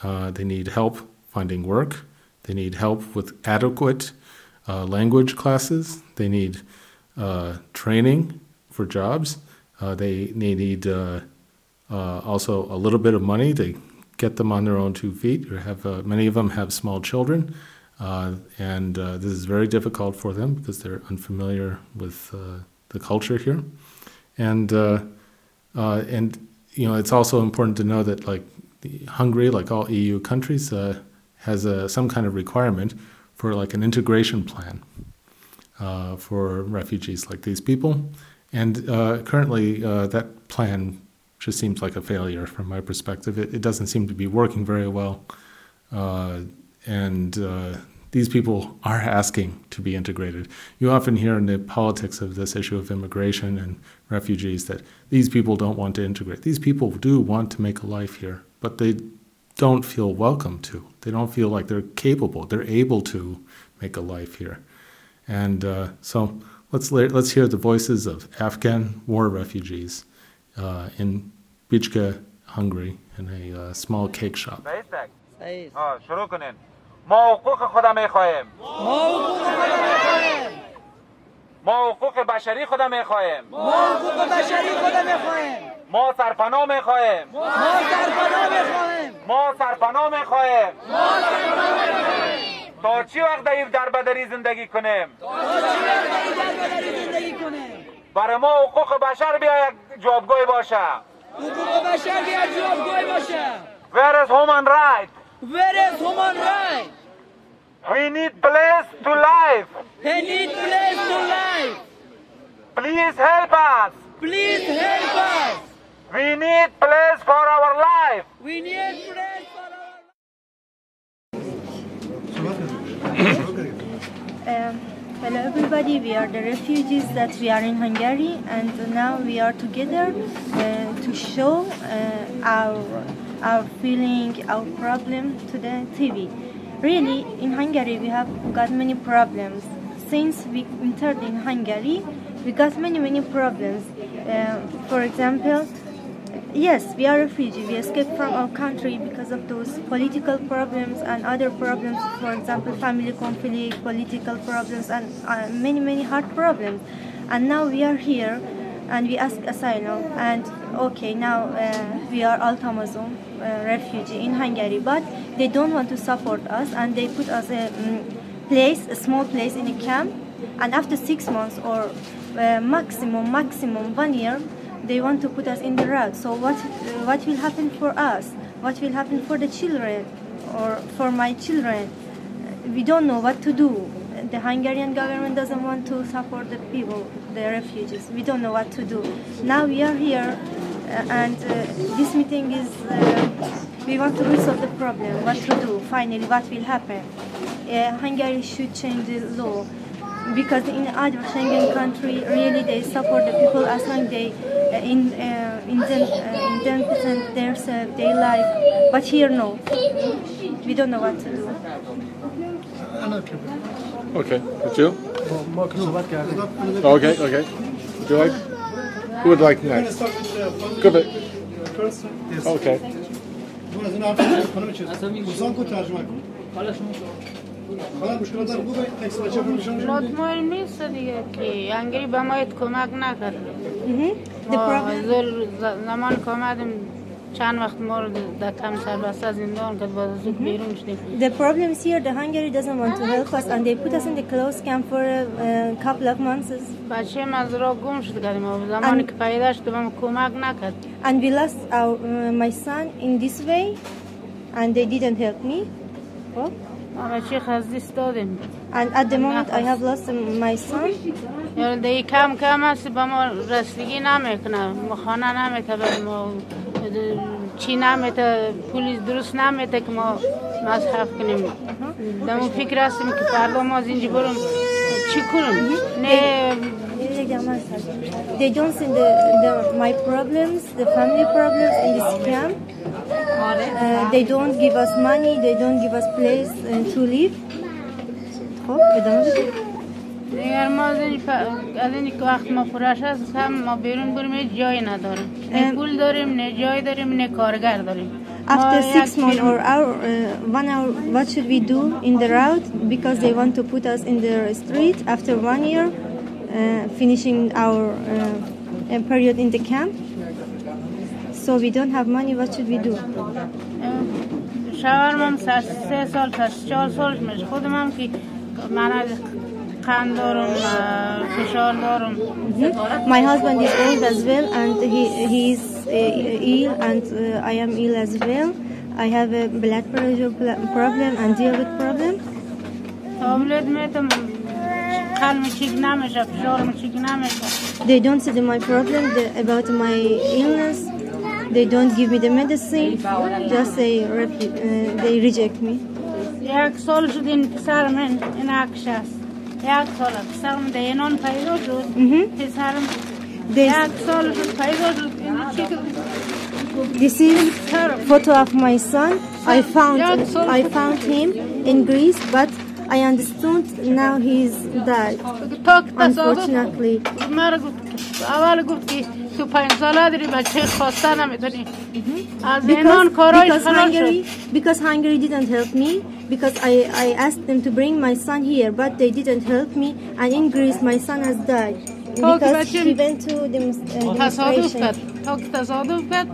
uh, they need help finding work. They need help with adequate uh, language classes. They need uh, training for jobs. Uh, they, they need uh, also a little bit of money to get them on their own two feet. Or have many of them have small children, uh, and uh, this is very difficult for them because they're unfamiliar with uh, the culture here. And uh, uh, and you know it's also important to know that like Hungary, like all EU countries, uh, has a, some kind of requirement for like an integration plan for refugees like these people. And currently, that plan just seems like a failure from my perspective. It, it doesn't seem to be working very well. Uh, and uh, these people are asking to be integrated. You often hear in the politics of this issue of immigration and refugees that these people don't want to integrate. These people do want to make a life here, but they don't feel welcome to. They don't feel like they're capable, they're able to make a life here. And uh, so let's, la- let's hear the voices of Afghan war refugees uh, in Bicske, Hungary, in a uh, small cake shop.
سعید
آه شروع کنین ما حقوق خدا می‌خواهیم. ما حقوق بشری خدا می‌خواهیم.
ما حقوق بشری خدا می‌خواهیم.
ما سرپناه می‌خواهیم.
ما سرپناه می‌خواهیم.
ما سرپناه می‌خواهیم. تا چی وقت در در بدری زندگی کنیم؟
زندگی کنیم؟
برای ما حقوق بشر بیا یک جوابگوی باشه.
حقوق بشر بیاد جوابگوی باشه.
Where is human right?
Where is human right?
We need place to live.
We need place to live.
Please help us.
Please help us.
We need place for our life.
We need place for our
Um, hello everybody, we are the refugees that we are in Hungary and now we are together uh, to show uh, our, our feeling, our problem to the TV. Really, in Hungary we have got many problems. Since we entered in Hungary, we got many, many problems. Uh, for example, Yes, we are refugees. We escaped from our country because of those political problems and other problems. For example, family conflict, political problems, and uh, many, many hard problems. And now we are here, and we ask asylum. And okay, now uh, we are Altamazon uh, refugee in Hungary, but they don't want to support us, and they put us a mm, place, a small place in a camp. And after six months or uh, maximum, maximum one year, they want to put us in the road. So what what will happen for us? What will happen for the children or for my children? We don't know what to do. The Hungarian government doesn't want to support the people, the refugees. We don't know what to do. Now we are here, uh, and uh, this meeting is. Uh, we want to resolve the problem. What to do? Finally, what will happen? Hungary should change the law because in other Schengen country, really they support the people as long they uh, in uh, in them uh, in them percent their their life. But here, no. We don't know what to do.
Okay, that's you? Okay, okay. Would you like? Who would like next? Good. bit. Okay.
مطمئن نیست دیگه که انگری به ما کمک نکرده
Mhm. The
ما
problem.
زل ز- زمان که آمدیم چند وقت ما رو در کم سربسته زندان کرد با زود بیرون شدیم
The problem is here. The Hungary doesn't want to help us, and they put us in the closed camp for a, uh couple of months.
بچه من از راه گم شد کردیم و زمانی
ان-
که پیدا شد به من کمک نکرد
And we lost our uh, my son in this way, and they didn't help me. Oh.
ما بچه خزدیست دادیم
And at the moment, I have lost um, my son.
یا دیگه کم کم هست به ما رسیدگی نمی‌کنه ما خانه نمیته به ما چی نمیته پولیس درست نمیته که ما مصرف کنیم در اون فکر هستیم که فردا ما از اینجا برم چی کنیم نه
They don't see the, the my problems, the family problems in this camp. Uh, they don't give us money. They don't give us place uh, to live. خب ادامه بده.
دیگر ما از این, پ- از این وقت ما پرش هست هم ما بیرون بریم هیچ جایی نداریم نه. پول داریم نه جای داریم نه کارگر داریم
After six months or hour, uh, one hour, what should we do in the route? Because they want to put us in the street after one year, uh, finishing our uh, uh, period in the camp. So we don't have money. What should we do?
شوهرم هم سه سه سال چهار سالش میشه خودم هم که من از قند دارم اه، فشار دارم
My husband is old as well, and he he is uh, ill, and uh, I am ill as well. I have a blood pressure pl- problem and diabetes problem.
تابلت میتم قلم چیک نمیشه فشارم چیک نمیشه
They don't see the, my problem the, about my illness. They don't give me the medicine. Just they refu- uh, they reject me.
یک سال شد این پسر من این عکس است یک سال پسرم در اینان پیدا شد پسرم
They,
یک سال شد پیدا شد این چی که
this is photo of my son. I found I found him in Greece, but I understood now he's died.
تا که تصادف
Unfortunately.
مرا گفت اول گفت که تو پنج ساله داری بچه خواسته نمیتونی از اینان
because,
کارایش
because
خلاص
Hungary
شد
because Hungary didn't help me because I, I asked them to bring my son here but they didn't help me and in Greece my son has died
Oh,
because
Gretchen.
he went to demonst- uh,
تصادف
demonstration.
کرد تا که تصادف کرد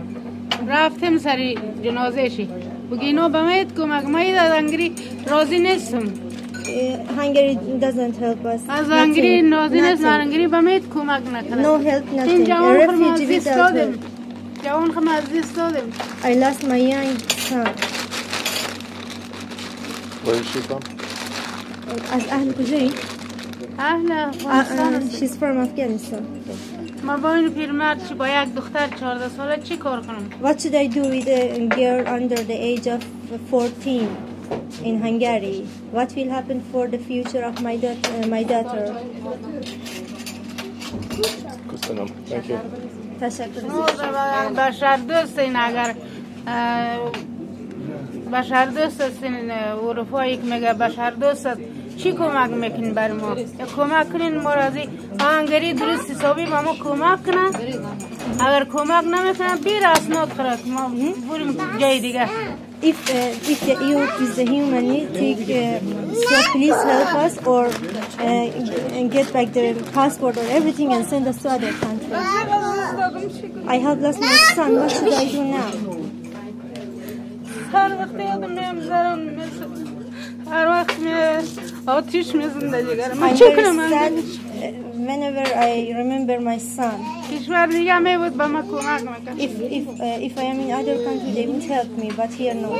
رفتم سری جنازه شی بگی اینو به مایت کمک مایت از انگری راضی نیستم
Uh, Hungary doesn't help us.
از. انگری راضی نیست به مایت کمک نکنه
No help, nothing.
این جوان خم دادم
help.
جوان خم از دست دادم
I lost my young son.
Where is she from?
از اهل کجایی؟
اهل
Uh,
افغانستان
uh, she's from Afghanistan.
ما با این پیرمرد چی با یک دختر 14 ساله چی کار کنم
What should I do with a girl under the age of 14 in Hungary? What will happen for the future of my, daugh- uh, my daughter?
Thank you.
تشکر.
بشر دوست این اگر بشر دوست است این اروپایی که میگه بشر دوست است چی کمک می‌کنین بر ما کمک کنین ما رازی هنگری درست حسابی به ما کمک کنن اگر کمک نمی‌کنن بیر اسناد خورد ما بریم جای دیگه
If, uh, if the EU is the humanity, uh, so please help us or uh, and get back the passport or everything and send us to other countries. I have lost my son. What should I do now?
هر وقت یادم میام هر وقت می آتیش میزنده جگر من
I'm
چی
very
کنم
sad
من
uh, whenever I remember my son. If if uh, if I am in other country, they would help me, but here no.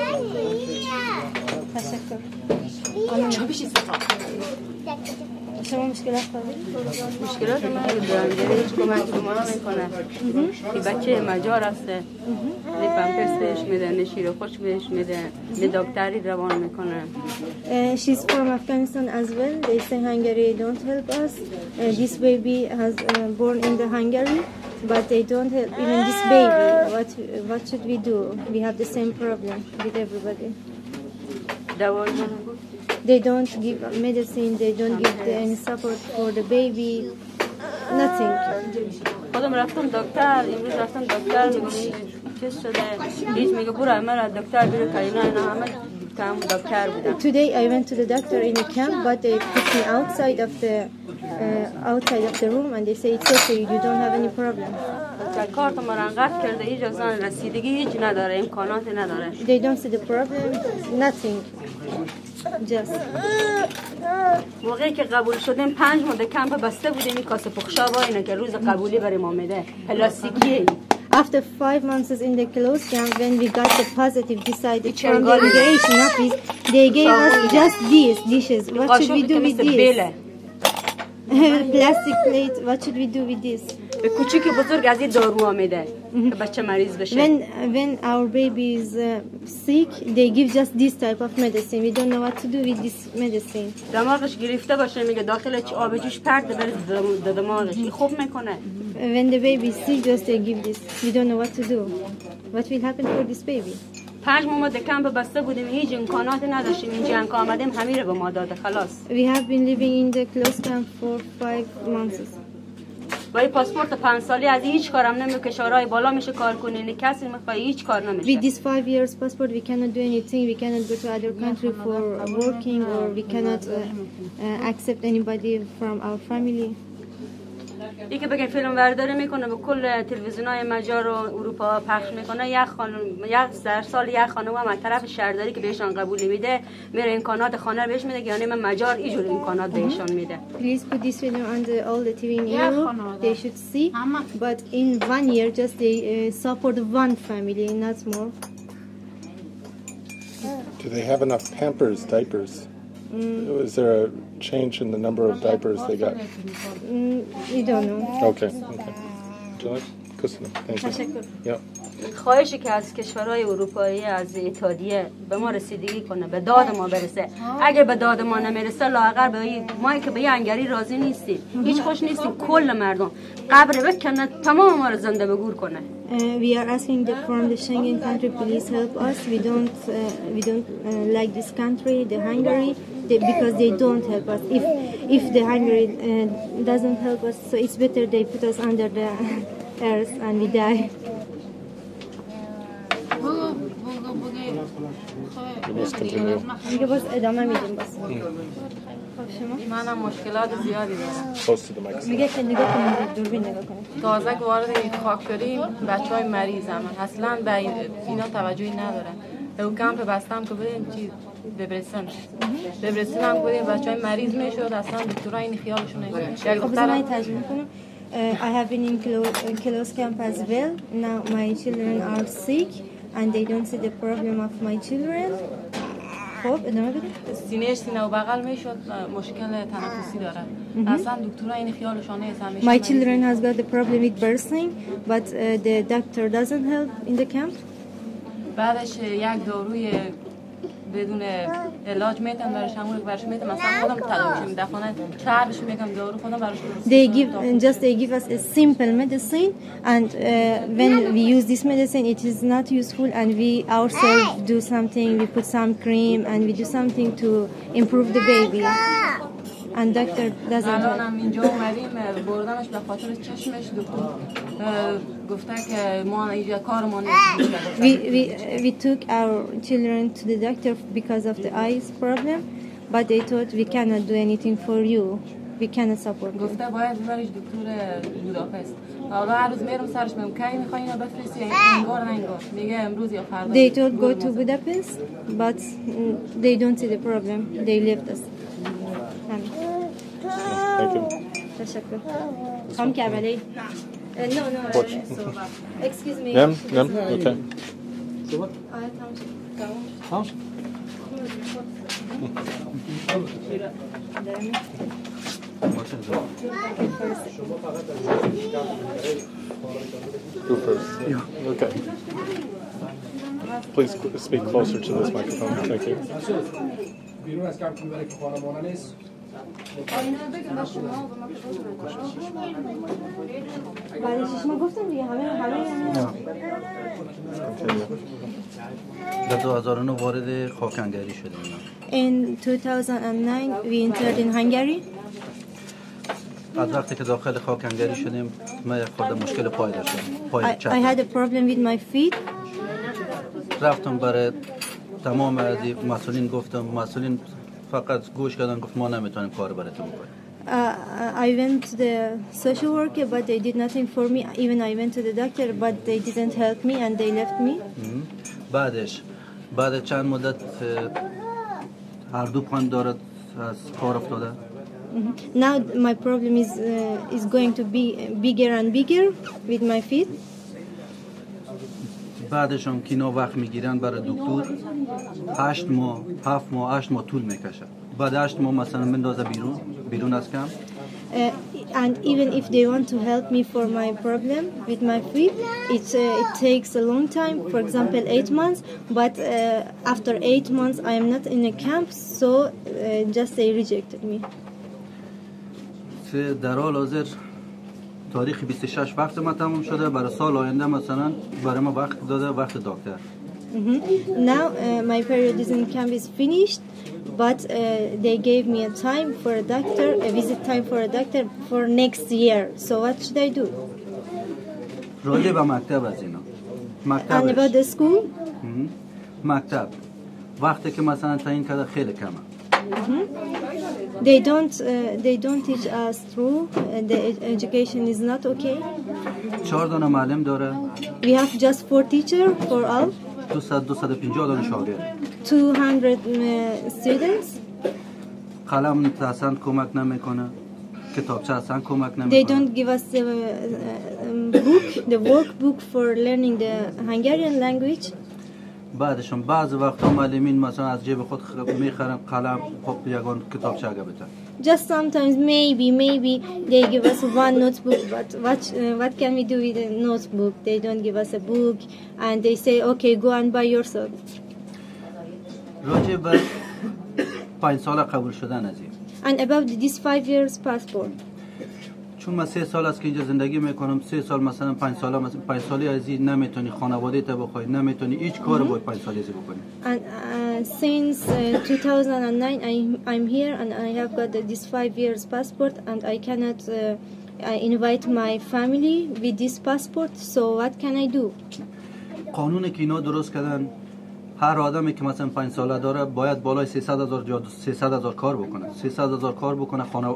شما مشکلات دارید؟
مشکلات ما رو دارم هیچ کمک به ما نمیکنه این بچه مجار هسته نه پمپرس بهش میده نه شیر خوش بهش میده نه دکتری روان میکنه
Uh, she's from Afghanistan as well. They say Hungary don't help us. Uh, this baby has uh, born in the Hungary, but they don't help even this baby. What what should we do? We have the same problem with everybody.
دوای
They don't give medicine. They don't give the, any support for the baby. Nothing.
خودم رفتم دکتر امروز رفتم دکتر میگم این چیز شده هیچ میگه برو مرا دکتر بیرو کلینا اینا همه تمام دکتر بودن
Today I went to the doctor in a camp, but they put me outside of the uh, outside of the room and they say it's okay, you don't have any problem.
کارت ما را انقدر کرده هیچ از آن رسیدگی هیچ نداره امکانات نداره
They don't see the problem, nothing.
موقعی که قبول شدیم پنج در کمپ بسته بودیم این کاسه پخشا اینه که روز قبولی برای ما میده پلاستیکیه
After five months in the close camp, when we got the positive decided from the immigration office, they gave us just these dishes. What should we do with
مثل بله
Plastic plate. What should we do with this?
به کوچیک بزرگ از این دارو میده که بچه مریض بشه
When when our baby is uh, sick, they give just this type of medicine. We don't know what to do with this medicine.
دماغش گرفته باشه میگه داخل چی آب جوش پرت بره دماغش این خوب می‌کنه
When the baby is sick, just they give this. We don't know what to do. What will happen for this baby?
پنج ماه ما کمپ بسته بودیم هیچ امکانات نداشتیم اینجا که آمدیم همین رو به ما داده خلاص
We have been living in the close camp for five months.
با این پاسپورت پنج سالی از هیچ کارم نمی کشورهای بالا میشه کار کنی نه کسی می‌خوای هیچ کار
With
نمیشه
this five years passport, we cannot do anything. We cannot go to other country for working, or we cannot uh, uh, accept anybody from our family.
یکی بگه فیلم برداری می‌کنه به کل تلویزیون های مجار و اروپا پخش می‌کنه یک خانم یک در سال یک خانم هم از طرف شهرداری که بهشان قبول میده میره امکانات خانه رو بهش میده یعنی من مجار اینجور امکانات بهشان میده
Please put this film on the all the TV in Europe. They should see. But in one year, just they uh, support one family, not more.
Do they have enough Pampers, diapers? Is there a change in the number of diapers they got?
Mm, we don't know.
Okay. okay.
خواهشی که از کشورهای اروپایی از اتحادیه به ما رسیدگی کنه به داد ما برسه اگر به داد ما نمی‌رسه لاغر به ما که به یه انگری راضی نیستیم هیچ خوش نیستیم کل مردم قبر بکنه تمام ما رو زنده به گور کنه
Uh, we are asking the, from the Schengen country, please help us. We don't, uh, we don't uh, like this country, the Hungary, they, because they don't help us. If, if the Hungary uh, doesn't help us, so it's better they put us under the earth and we die. باز ادامه میدیم باز.
منم مشکلات زیادی دارم.
میگه که نگاه کنید دوربین نگاه کنید.
تازه وارد این خاک شدیم بچه های مریض هم اصلا به این- اینا توجهی ندارن کمپ بستم که بودیم چی دبرسن دبرسن هم بودیم بچه های مریض می‌شد اصلا دکترها این خیالشون نمی‌شد
خب
دخترم
ترجمه کنم. Uh, I have been in Kilos camp as well. Now my children are sick and they don't see the problem of my children. خب ادامه بده.
سینهش سینه و بغل می‌شد مشکل تنفسی داره اصلا دکترها این خیالشون نیست
My children has got the problem with bursting, but uh, the doctor doesn't help in the camp.
بعدش یک داروی بدون علاج میتم برش همون که برش میتم مثلا خودم تداویش میدم دفعه چهارش میگم دارو خودم براش درست
They give and just they give us a simple medicine, and uh, when we use this medicine, it is not useful, and we ourselves do something. We put some cream and we do something to improve the baby. And doctor doesn't
الان
help.
هم اینجا اومدیم بردمش به خاطر چشمش دکتر اه، گفته که ما اینجا کار ما نیست
We, we, we took our children to the doctor because of the eyes problem, but they thought we cannot do anything for you. We cannot support you.
گفته باید ببریش دکتر بوداپست حالا هر روز میرم سرش میگم کی میخوای اینو بفرستی انگار نه انگار میگه امروز یا فردا
They told go to Budapest, but mm, they don't see the problem. They left us.
Thank you.
Come no, no, excuse me.
Them? Them? Okay.
So what? Tamam.
Who first? You. Okay. Please speak closer to this microphone. Thank you.
در 2009 وارد خاکنگری شدیم
In 2009 we entered in Hungary.
از وقتی که داخل خاکنگری شدیم من خورده مشکل پای داشتم.
I,
پای
I
چپ.
Had a problem with my feet.
رفتم برای تمام مسئولین گفتم مسئولین فقط گوش کردن گفت ما نمی‌تونیم کار برای تو بکنیم
Uh, I went to the social worker, but they did nothing for me. Even I went to the doctor, but they didn't help me and they left me.
بعدش بعد چند مدت هر دو پان دارد از کار افتاده
Mhm. Now my problem is uh, is going to be bigger and bigger with my feet.
بعدش هم که اینا وقت می‌گیرن برای دکتر هشت ماه هفت ماه هشت ماه طول می‌کشه بعد هشت ماه مثلا بندازه بیرون بیرون از کم
Uh, and even if they want to help me for my problem with my feet, it, uh, it takes a long time, for example, eight months. But uh, after eight months, I am not in a camp, so uh, just they rejected me.
در حال حاضر تاریخ 26 وقت ما تموم شده برای سال آینده مثلا برای ما وقت داده وقت دکتر
Mhm. Now uh, my periodism camp is finished, but uh, they gave me a time for a doctor, a visit time for a doctor for next year. So what should I do?
راجع به مکتب از اینا
And
مکتب
about the school,
مکتب وقتی که مثلا تعیین کرده خیلی کمه
Mhm. They don't. Uh, they don't teach us through. Uh, the ed- education is not okay.
چهار دانه معلم داره
We have just four teacher for all.
200 250 دانه شاگرد
200 uh, students.
قلم اصلا کمک نمیکنه کتابچه اصلا کمک
They
نمیکنه
don't give us the uh, um, book, the workbook for learning the Hungarian language.
بعدشون بعض وقتا معلمین مثلا از جیب خود می‌خرن قلم خب یگان کتابچه اگه بتن
Just sometimes, maybe, maybe they give us one notebook, but what uh, what can we do with a notebook? They don't give us a book, and they say, okay, go and buy yourself.
راجع به پنج سال قبول شدن از این
And about this five years passport.
چون من سه سال است که اینجا زندگی می‌کنم سه سال مثلا پنج سال مثلا پنج سالی از این نمی‌تونی خانواده تا بخوای نمی‌تونی هیچ کار باید پنج سالی ازی بکنی
And uh, since uh, 2009, I, I'm here and I have got uh, this five years passport, and I cannot uh, I invite my family with this passport. So what can I do?
قانونی که اینا درست کردن هر آدمی که مثلا پنج ساله داره باید بالای 300 هزار یا 300 هزار کار بکنه 300 هزار کار بکنه خانه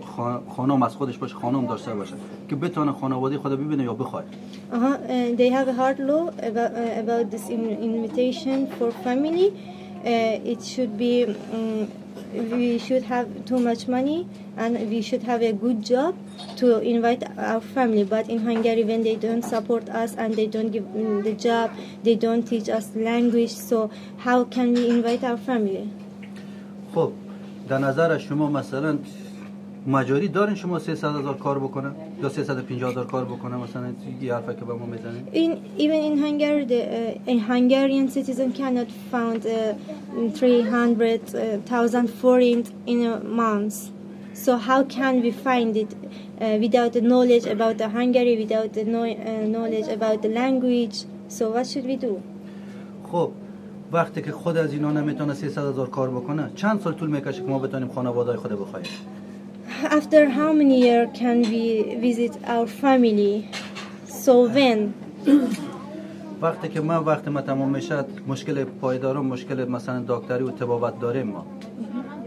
خانم از خودش باشه خانم داشته باشه که بتونه خانواده خود ببینه یا بخواد
Uh-huh. Uh, they have a hard law about, uh, about this in- invitation for family. Uh, it should be um, we money and we should have a good job to invite our family. But in hungary when they don't support us and they don't give mm, the job they don't teach us language so how can we invite our family?
خب در نظر شما مثلا مجاری دارین شما 300 هزار کار بکنن یا 350 هزار کار بکنن مثلا یه حرفه که به ما میزنین
این even in Hungary the uh, Hungarian citizen cannot find uh, 300,000 uh, forint in a month. So how can we find it uh, without the knowledge about the Hungary, without the no, uh, knowledge about the language? So what should we do?
خب وقتی که خود از اینا نمی‌تونه 300 هزار کار بکنه چند سال طول می‌کشه که ما بتونیم خانواده خود بخوایم
After how many years can we visit our family? So when?
وقتی که من وقتی ما تمام میشه مشکل پایدارم مشکل مثلا دکتری و طبابت داریم ما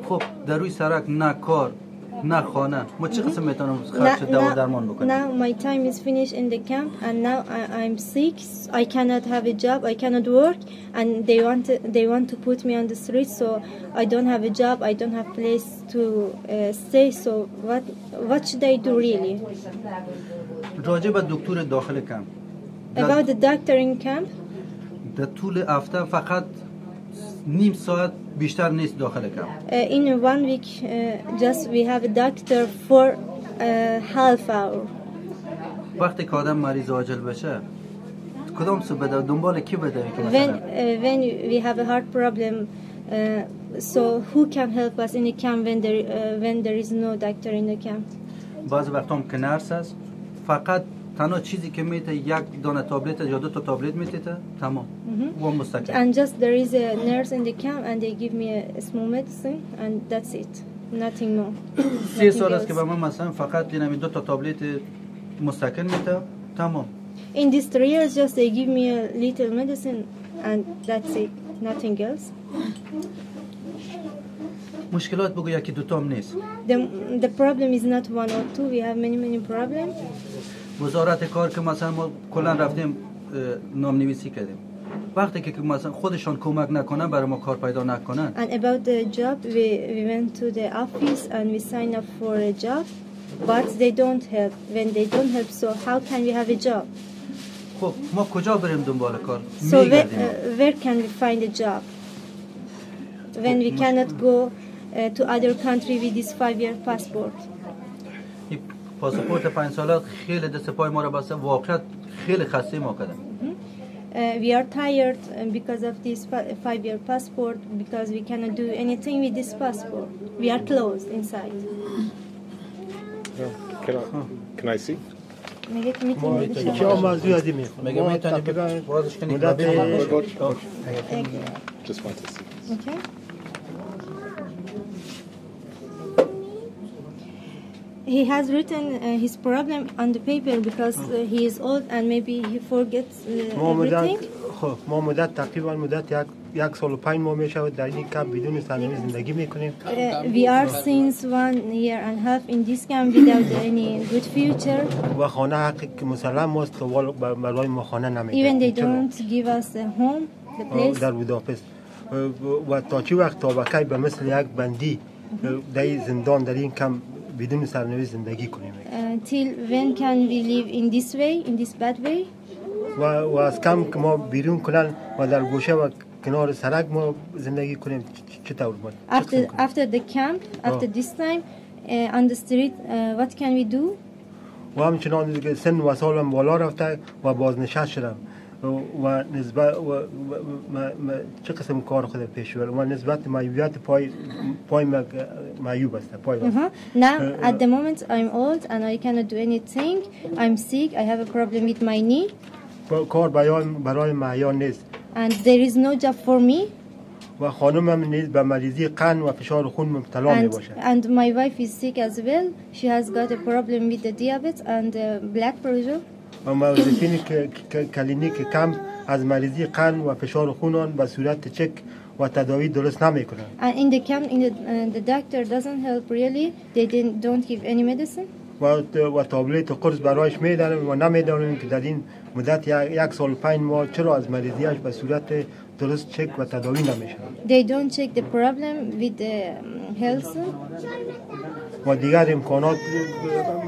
خب در روی سرک نه کار نه خانه ما چه قسم می‌تونم
Now-
دوا درمان بکنیم
Now my time is finished in the camp, and now I, I'm sick. I cannot have a job. I cannot work, and they want to, they want to put me on the street. So I don't have a job. I don't have place to uh, stay. So what what should I do really?
راجع به دکتر داخل کم
About the doctor in camp,
در طول هفته فقط نیم ساعت بیشتر نیست داخل کم
uh, uh, just we have a doctor for uh, half hour.
وقتی که آدم مریض عاجل بشه کدام سو بده دنبال کی بده که
when uh, when we have a heart problem uh, so who can help us in the camp when there uh, when there is no doctor in the camp
بعض وقتا هم که نرس است فقط تنها چیزی که میته یک دانه تابلت یا دو تا تابلت میتیته تمام
Mhm.
و مستقیم
and just there is a nurse in the camp and they give me a, small medicine and that's it nothing more
سه سال است. که به من مثلا فقط همین دو تا تابلت مستقل میته تمام
in these three years just they give me a little medicine and that's it nothing else
مشکلات بگو یکی دوتام نیست
The, the problem is not one or two. We have many, many problems.
وزارت کار که مثلا ما کلا رفتیم نام نویسی کردیم وقتی که مثلا خودشان کمک نکنن برای ما کار پیدا نکنن
And about the job, we, we went to the office and we signed up for a job, but they don't help. When they don't help, so how can we have a job?
خب ما کجا بریم دنبال کار
So where, uh, where can we find a job? When we cannot go uh, to other country with this five-year passport.
این پاسپورت پنج ساله خیلی دست پای ما رو بسته واقعا خیلی خسته ما کردن
Uh, we are tired uh, because of this fi- five-year passport because we cannot do anything with this passport. We are closed inside.
Can I, can I see?
میگه که می‌تونی
ما
بشه.
جا زیادی میخوام
مگه
ما
می‌تونی
تقریبا
بازش کنی
مدت
Just want to see.
Okay. He has written uh, his problem on the paper because uh, he is old and maybe he forgets uh,
ما مدت
everything.
خب ما مدت تقریبا مدت یک یک سال و پنج ماه میشه در این کمپ بدون سرنوشت زندگی میکنیم
Uh, we are since one year and a half in this camp without any good future.
و خانه حقی که مسلم ماست که وال- بر- برای ما خانه
Even they
نمیده
don't give us a home, the place.
در بوداپست و- و تا چی وقت تا بکی به مثل یک بندی در این زندان در این کم بدون سرنوشت زندگی کنیم.
Uh, till when can we live in this way, in this bad way?
و, و از کم که ما بیرون کنن و در گوشه و کنار سرک ما زندگی کنیم چطور ما
After after the camp, after this time, uh, on the street, uh, what can we do?
و همچنان دیگه سن و سالم بالا رفته و بازنشست شدم. و نسبت و چه قسم کار خود پیش و نسبت معیوبیت پای پای ما معیوب است پای.
Uh-huh.
Uh,
at the moment, I'm old and I cannot do anything. I'm sick. I have a problem with my knee,
کار برای برای معیان نیست
and there is no job for me.
و خانمم نیز به مریضی قند و فشار خون مبتلا می
And,
باشد
and my wife is sick as well. She has got a problem with the diabetes and uh, blood pressure.
و که- کلینیک کمپ از مریضی قند و فشار خون آن به صورت چک و تداوی درست نمی کنند
And in the camp, in the, uh, the doctor doesn't help really. They didn't, don't give any medicine.
و و تابلت قرص برایش می‌دانم و نمی‌دانم که در این مدت یک, سال پنج ماه چرا از مریضیش به صورت درست چک و تداوی نمیشه
They don't check the problem with the um, health.
و دیگر امکانات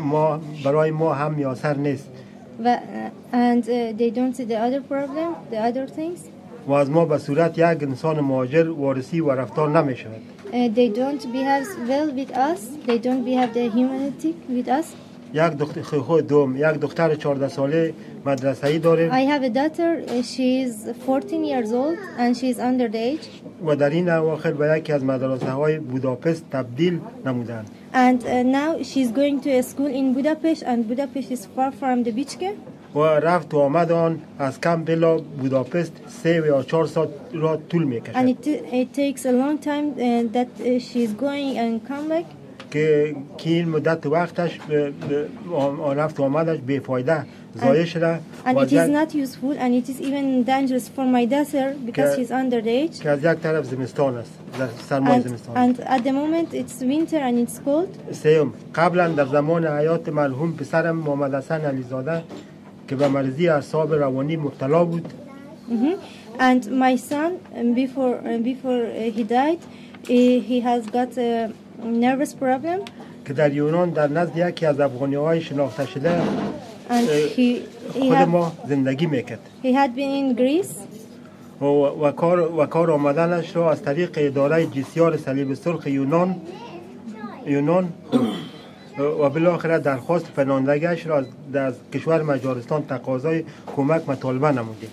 ما برای ما هم میاسر نیست
and uh, they don't see the other problem, the other things.
و از ما به صورت یک انسان مهاجر وارسی و رفتار نمی شود
Uh, they don't behave well with us. They don't behave the humanity with us.
یک دختر خود دوم یک دختر 14 ساله مدرسه‌ای داره
I have a daughter. Uh, she is 14 years old and she is under the age.
و در این اواخر به یکی از مدرسه های بوداپست تبدیل نمودند
and uh, now she's going to a school in Budapest, and Budapest is far from the
Bicske. Well, our Ramadan has come back below Budapest, say we are road to make
And it, it takes a long time uh, that uh, she's going and come back.
که که این مدت وقتش رفت و آمدش بیفایده ضایع شده
And it is not useful, and it is even dangerous for my daughter because she's under the age.
که از یک طرف زمستان است در سرمای
And,
زمستان
and at the moment it's winter and it's cold.
سیوم قبلا در زمان حیات مرحوم پسرم محمد حسن علیزاده که به مرضی اعصاب روانی مبتلا بود
Mhm. And my son, um, before uh, before uh, he died, he, he has got a nervous problem,
که در یونان در نزد یکی از افغانی های شناخته شده
and
اه،
he he
خود
had,
ما زندگی می‌کرد.
he had been in Greece,
و, و کار و کار آمدنش را از طریق اداره جسیار صلیب سرخ یونان یونان و بالاخره درخواست پناهندگیش را از, از کشور مجارستان تقاضای کمک مطالبه نمودیم.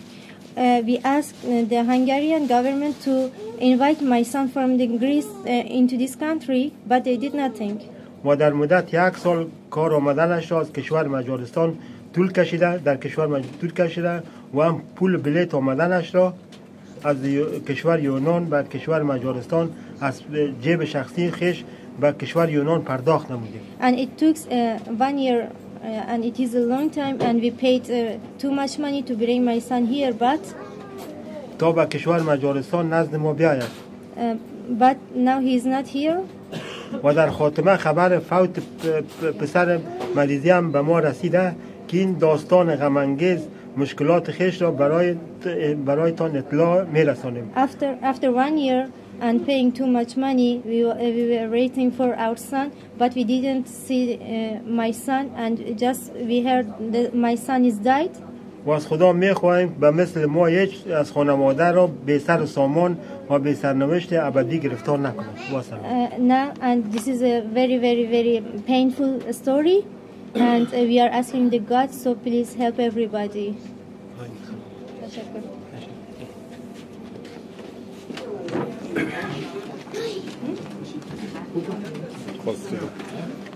Uh, we asked uh, the Hungarian government to invite my son from the Greece uh, into this country, but they did nothing.
و در مدت یک سال کار آمدنش را از کشور مجارستان طول کشیده در کشور. طول کشیده و هم پول بلیت آمدنش را از کشور یونان به کشور مجارستان از جیب شخصی خیش به کشور یونان پرداخت نمودیم
And it took uh, one year, uh, and it is a long time, and we paid uh, too much money to bring my son here, but
تا به کشور مجارستان نزد ما بیاید
uh, but now he's not here.
و در خاتمه خبر فوت پسر مریضی هم به ما رسیده که این داستان غمانگیز مشکلات خیش را برای برایتان اطلاع میرسانیم
After after one year and paying too much money, we were, we were waiting for our son, but we didn't see uh, my son, and just we heard that my son is died.
و از خدا می‌خواهیم به مثل ما هیچ از خانواده را به سر و سامان و به سرنوشت ابدی گرفتار نکنند با سلام.
Uh, now, and this is a very, very, very painful story, and uh, we are asking the God, so please help everybody.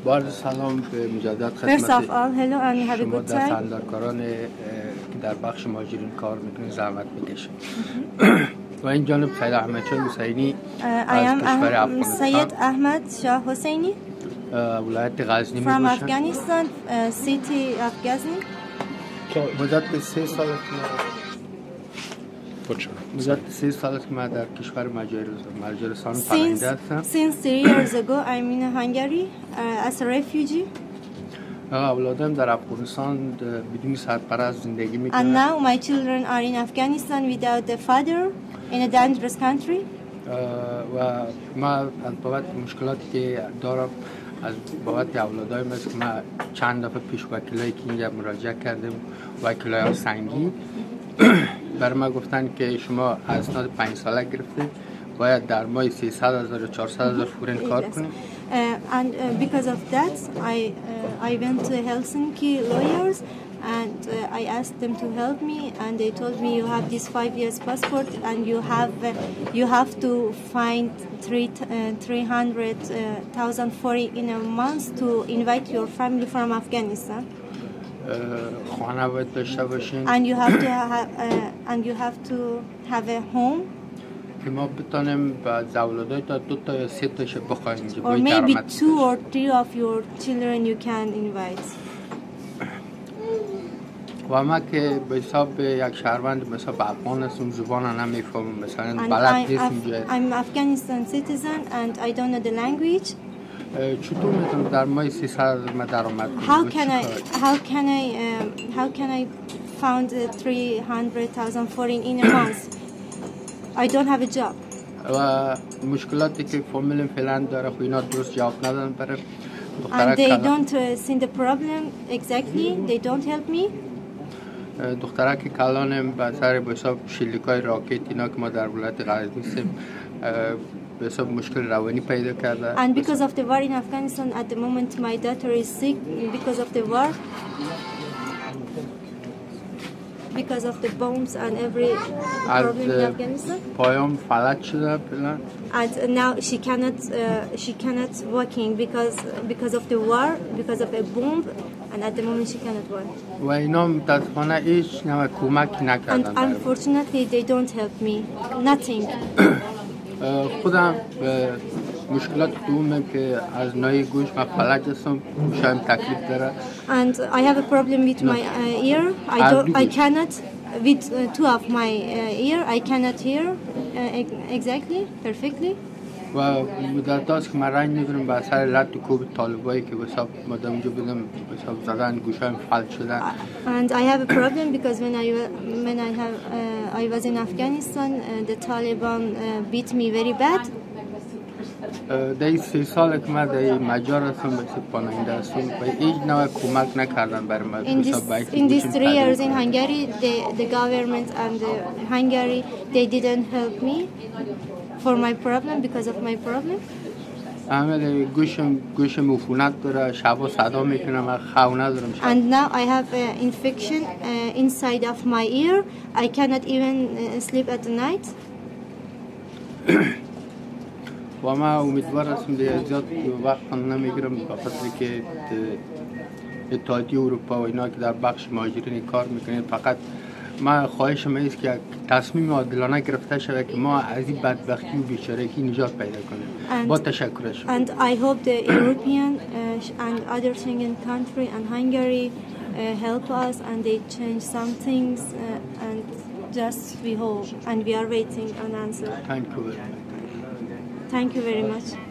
بار سلام به مجدد
First
خدمت
of all, hello and have a
شما
good
در
time.
که در بخش ماجرین کار می‌کنین زحمت می‌کشین [coughs] و این جانب سید احمد شاه حسینی از
am کشورAh-
افغانستان.
Syed Ahmad Shah Hosseini
اه، ولایت غزنی
from Afghanistan, uh, city of Ghazni.
مدت سه سال مدت سه سال است که من در کشور مجارستان پناهنده هستم.
since three years ago, I'm in Hungary uh, as a refugee,
اولادم در افغانستان بدون سرپرست زندگی
and
می‌کنن
now my children are in Afghanistan without a father in a dangerous country.
و ما از بابت مشکلاتی که دارم از بابت اولادایم است که ما چند دفعه پیش وکیلایی که اینجا مراجعه کردیم وکیلای ها سنگی [clears throat] بر ما گفتن که شما اسناد پنج ساله گرفته باید در ماه 300 هزار یا 400 هزار فورن کار
Yes. Uh, and uh, because of that, I uh, I went to Helsinki lawyers and uh, I asked them to help me, and they told me you have this five years passport, and you have uh, you have to find three uh, three hundred thousand forty in a month to invite your family from Afghanistan. and you have to have and you have to have a home
که ما بتانیم از اولادای تا دو تا یا سه تاش بخوایم اینجا
or
باید
maybe
درآمد
two or three of your children you can invite.
و ما که به حساب یک شهروند به حساب افغان هستم زبان رو نمی‌فهمم مثلا
And
بلد نیست اینجا
I'm Afghanistan citizen and I don't know the language.
چطور می‌تونم در ماه 300 هزار من درآمد کنم
How can I how can I um, how can I found uh, 300,000 foreign in a month? I don't have a job.
و مشکلاتی که فامیلم فعلا داره خو اینا درست جواب ندادن برای دخترک
And they
کلان-
don't uh, see the problem exactly. They don't help me.
اه، دخترک کلانم به سر به حساب شلیکای راکت اینا که ما در ولایت غزنی هستیم اه، به حساب مشکل روانی پیدا کرده
And because of the war in Afghanistan, at the moment my daughter is sick because of the war. Because of the bombs and every
از
problem in
اه،
Afghanistan.
پایام فلج شده فعلا
and now she cannot uh, she cannot walking because because of the war because of a bomb and at the moment she cannot walk
و اینا متاسفانه هیچ نوع کمکی
and
نکردن برای ما.
unfortunately they don't help me nothing
اه، [coughs] خودم به مشکلات دومم که از نای گوش من فلج هستم گوشم تکلیف داره
and I have a problem with my uh, ear I don't
do
I cannot with uh, two of my uh, ear I cannot hear uh, ex- exactly perfectly
و مدت هاست که من رنج می‌برم به اثر لط و کوب طالبایی که حساب مادم اونجا بودم حساب زدن گوشم فلج شدن.
And I have a problem because when I when I have uh, I was in Afghanistan uh, the Taliban uh, beat me very bad.
در این سه سال که من در مجار هستم به حساب پاناهنده هستم. و هیچ نوع کمک نکردن برای من.
In this in these
گوشم
three years in. Hungary, the, the government and the Hungary they didn't help me. For my problem because of my problem.
همه گوشم گوشم عفونت داره شبا صدا می‌کنه من خو ندارم شب
And now I have an infection uh, inside of my ear. I cannot even uh, sleep at night. [coughs]
و من امیدوار هستم دیگه زیاد وقت نمی‌گیرم به خاطر که اتحادیه اروپا و اینا که در بخش مهاجرین کار می‌کنید فقط من خواهش من است که تصمیم عادلانه گرفته شده که ما از این بدبختی و بیچارگی نجات پیدا کنیم با تشکر شما
And I hope the European uh, and other Schengen country and Hungary uh, help us and they change some things uh, and just we hope and we are waiting an answer.
Thank you very much.
Thank you very much.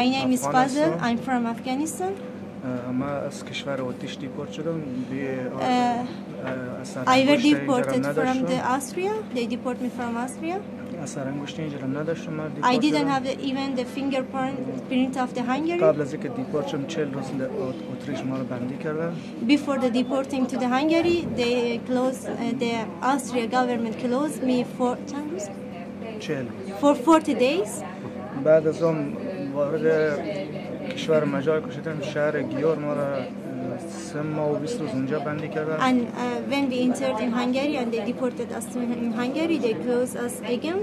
My name is
Afghanistan.
Fazil. I'm from Afghanistan.
من از کشور آتیش دیپورت شدم به
Uh,
اثر
I were
انگشت اینجا را
deported from the
نداشتم
Austria. They deported me from Austria.
اثر انگشت اینجا را نداشتم من
I
دیپورت
didn't
شدم.
have the, even the fingerprint print of the Hungary.
قبل از اینکه دیپورت شدم 40 روز در ات- اتریش ما رو بندی کردن
Before the deporting to the Hungary, they closed, uh, the Austria government closed me for, چند روز؟
40
for 40 days.
بعد از اون وارد کشور مجای کشیدم شهر گیور ما را سه ماه و 20 روز اونجا بندی کردن
And uh, when we entered in Hungary and they deported us to in Hungary, they closed us again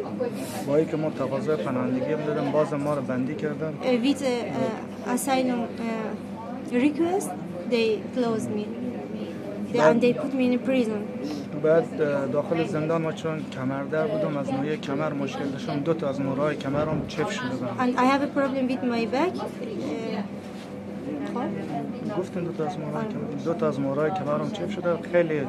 با اینکه ما تقاضای پناهندگی هم دادم باز ما رو بندی کردن
uh, with uh, asylum uh, request. They closed me. And they put me in prison.
بعد داخل زندان ما چون کمردر بودم از نوعی کمر مشکل داشتم دو تا از نورهای کمرم چپ شده بودم
And I have a problem with my back.
گفتن دو تا از مورای کمر دو تا از مورای کمرم چپ شده خیلی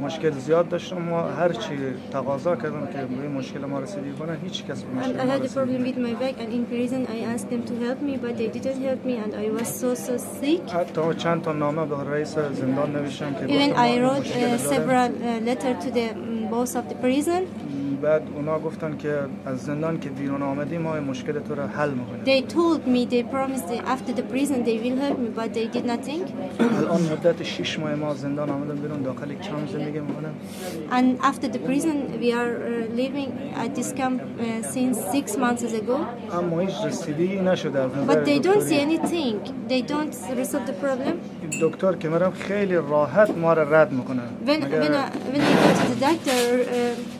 مشکل زیاد داشتم ما هر چی تقاضا کردم که به مشکل ما رسیدگی کنن هیچ کس به مشکل
I
ما
had a problem with my back, and in prison I asked them to help me, but they didn't help me, and I was so so sick.
حتی چند تا نامه به رئیس زندان نوشتم که
Even I wrote uh, several uh, letter to the um, boss of the prison.
بعد اونا گفتن که از زندان که بیرون آمدی ما مشکل تو رو حل می‌کنیم
They told me, they promised that after the prison they will help me, but they did nothing.
الان مدت 6 ماه ما زندان آمدم بیرون داخل کم زندگی می‌کنم
And after the prison, we are uh, living at this camp uh, since six months ago.
اما هیچ رسیدگی نشده
But they don't see anything. They don't resolve the problem.
دکتر که مرم خیلی راحت ما رو رد می‌کنه
When when I, when I go to the doctor, uh, uh,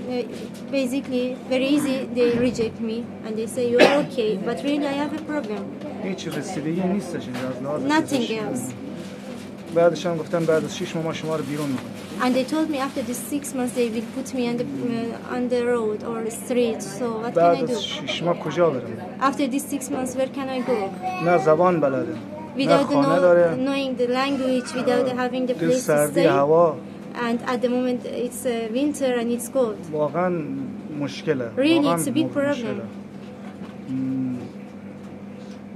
basically very easy they reject me and they say you're okay, but really I have a problem.
هیچ رسیدگی نیستش اینجا از لحاظ
Nothing
پزشکی.
else.
بعدش هم گفتن بعد از 6 ماه ما شما رو بیرون میکنیم
And they told me after the six months they will put me on the uh, on the road or street. So what can
بعد
I do?
از 6 ماه کجا برم
After these six months, where can I go?
نه زبان بلده نه
Without
خانه
know,
داره
knowing the language, without having the
تو
place to
سردی
stay.
هوا
And at the moment it's uh, winter and it's cold.
واقعا مشکله
Really,
واقعاً
it's a big problem.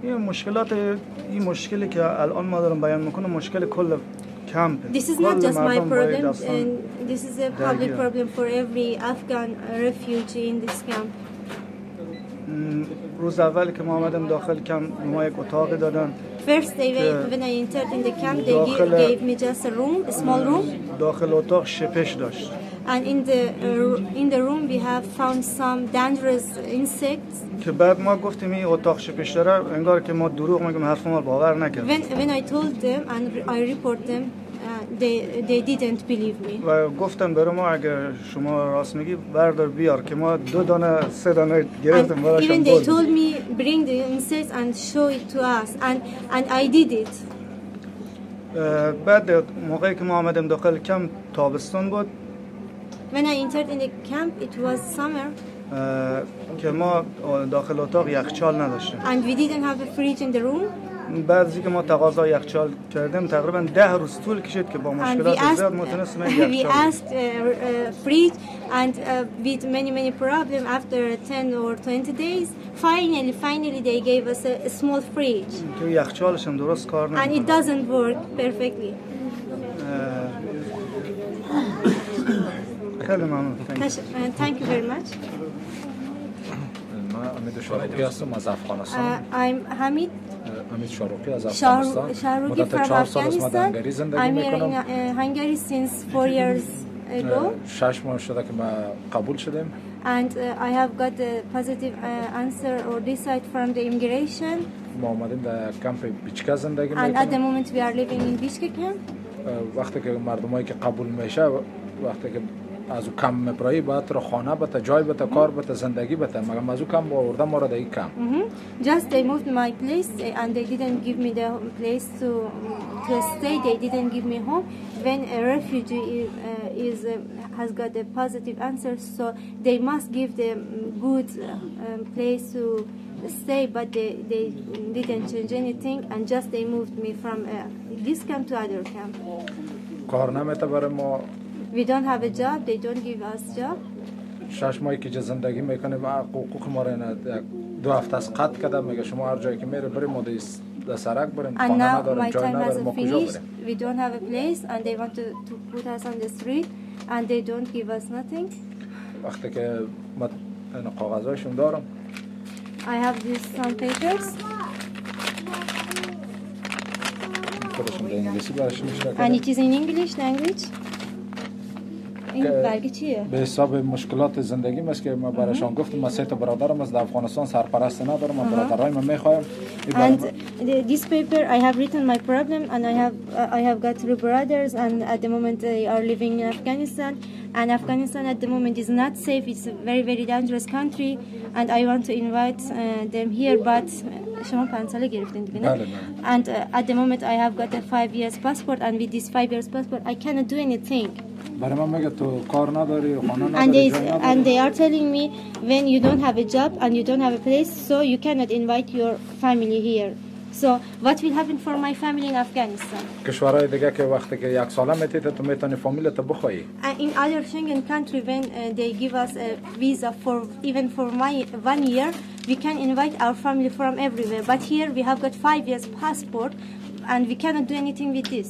این مشکلات این مشکلی که الان ما دارم بیان می‌کنم مشکل کل کمپ
This is not just my problem, and this is a public problem for every Afghan uh, refugee in this camp.
روز اول که ما آمدم داخل کمپ به ما یک اتاقی دادن
First day when, I entered in the camp, they gave me just a room, a small room,
داخل اتاق شپش داشت
and in the uh, in the room we have found some dangerous insects.
که بعد ما گفتیم این اتاق شپش داره انگار که ما دروغ میگیم حرف ما باور نکرد
When when I told them and I report them, uh, they they didn't believe me.
و گفتن برای ما اگر شما راست میگی بردار بیار که ما دو دانه سه دانه گرفتیم
And
براشون
even they
بردیم.
told me bring the insects and show it to us, and and I did it.
اه، بعد موقعی که ما آمدیم داخل کم تابستان بود
When I entered in the camp, it was summer,
اه، که ما داخل اتاق یخچال نداشتیم
and we didn't have a fridge in the room.
بعد از اینکه ما تقاضا یخچال کردیم تقریبا ده روز طول کشید که با مشکلات زیاد متونستیم یک
we
یخچال
asked uh, uh, fridge, and uh, with many many problem, after 10 or 20 days, finally, finally they gave us a, a small fridge,
که یخچالش هم درست کار
and it
نمی‌کنه
doesn't work perfectly.
خیلی ممنون
uh, Thank you very much.
امید شاروقی هستم از
Uh,
افغانستان
I'm Hamid
امید شاروقی از افغانستان مدت چهار سال
Afghanistan.
هنگری زندگی
I'm
می‌کنم
uh, Hungary since four years ago.
شش ماه شده که ما قبول شدیم
And uh, I have got a positive uh, answer or decide from the immigration.
ما آمدیم در کمپ بیچکا زندگی
And at the
می‌کنیم
moment we are living in Bishkek camp.
وقتی که مردمایی که قبول میشه وقتی که از او کم میپرایی باید رو خانه بته جای بته کار بته زندگی بته مگم از او کم آورده ما را در این کم
Mhm. Just they moved my place uh, and they didn't give me the place to to stay. They didn't give me home. When a refugee is, uh, is uh, has got a positive answer, so they must give them good uh, um, place to stay. But they, they didn't change anything and just they moved me from uh, this camp to other camp.
کار نمیته برای ما
We don't have a job. They don't give us job.
شش ماهی که زندگی می‌کنیم حقوق ما را دو هفته از قطع کردم میگه شما هر جایی که میره بریم ما در سرک بریم
And
خانه
now
نداریم
my
جای
time has
نداریم ما کجا
finished.
بریم
We don't have a place, and they want to, to put us on the street, and they don't give us nothing.
وقتی که این کاغذهایشون دارم
I have these some papers, and it is in English language. این
که
برگه چیه؟
به حساب مشکلات زندگی است که من برایشان گفتم من سه تا برادرم از در افغانستان سرپرست ندارم من برادرای من میخوایم
And the, this paper, I have written my problem, and I have uh, I have got three brothers, and at the moment they are living in Afghanistan, and Afghanistan at the moment is not safe. It's a very very dangerous country, and I want to invite uh, them here, but شما پنج ساله گرفتین دیگه نه؟
بله بله
And uh, at the moment I have got a five years passport, and with this five years passport I cannot do anything.
برای من میگه تو کار نداری خانه
And
نداری
they
جای
and
نداری
they are telling me when you don't have a job and you don't have a place, so you cannot invite your family here. So what will happen for my family in Afghanistan?
کشورهای دیگه که وقتی که یک ساله میتیته تو میتونی فامیل تو بخوایی
And in other Schengen country, when uh, they give us a visa for even for my one year, we can invite our family from everywhere. But here we have got five years passport, and we cannot do anything with this.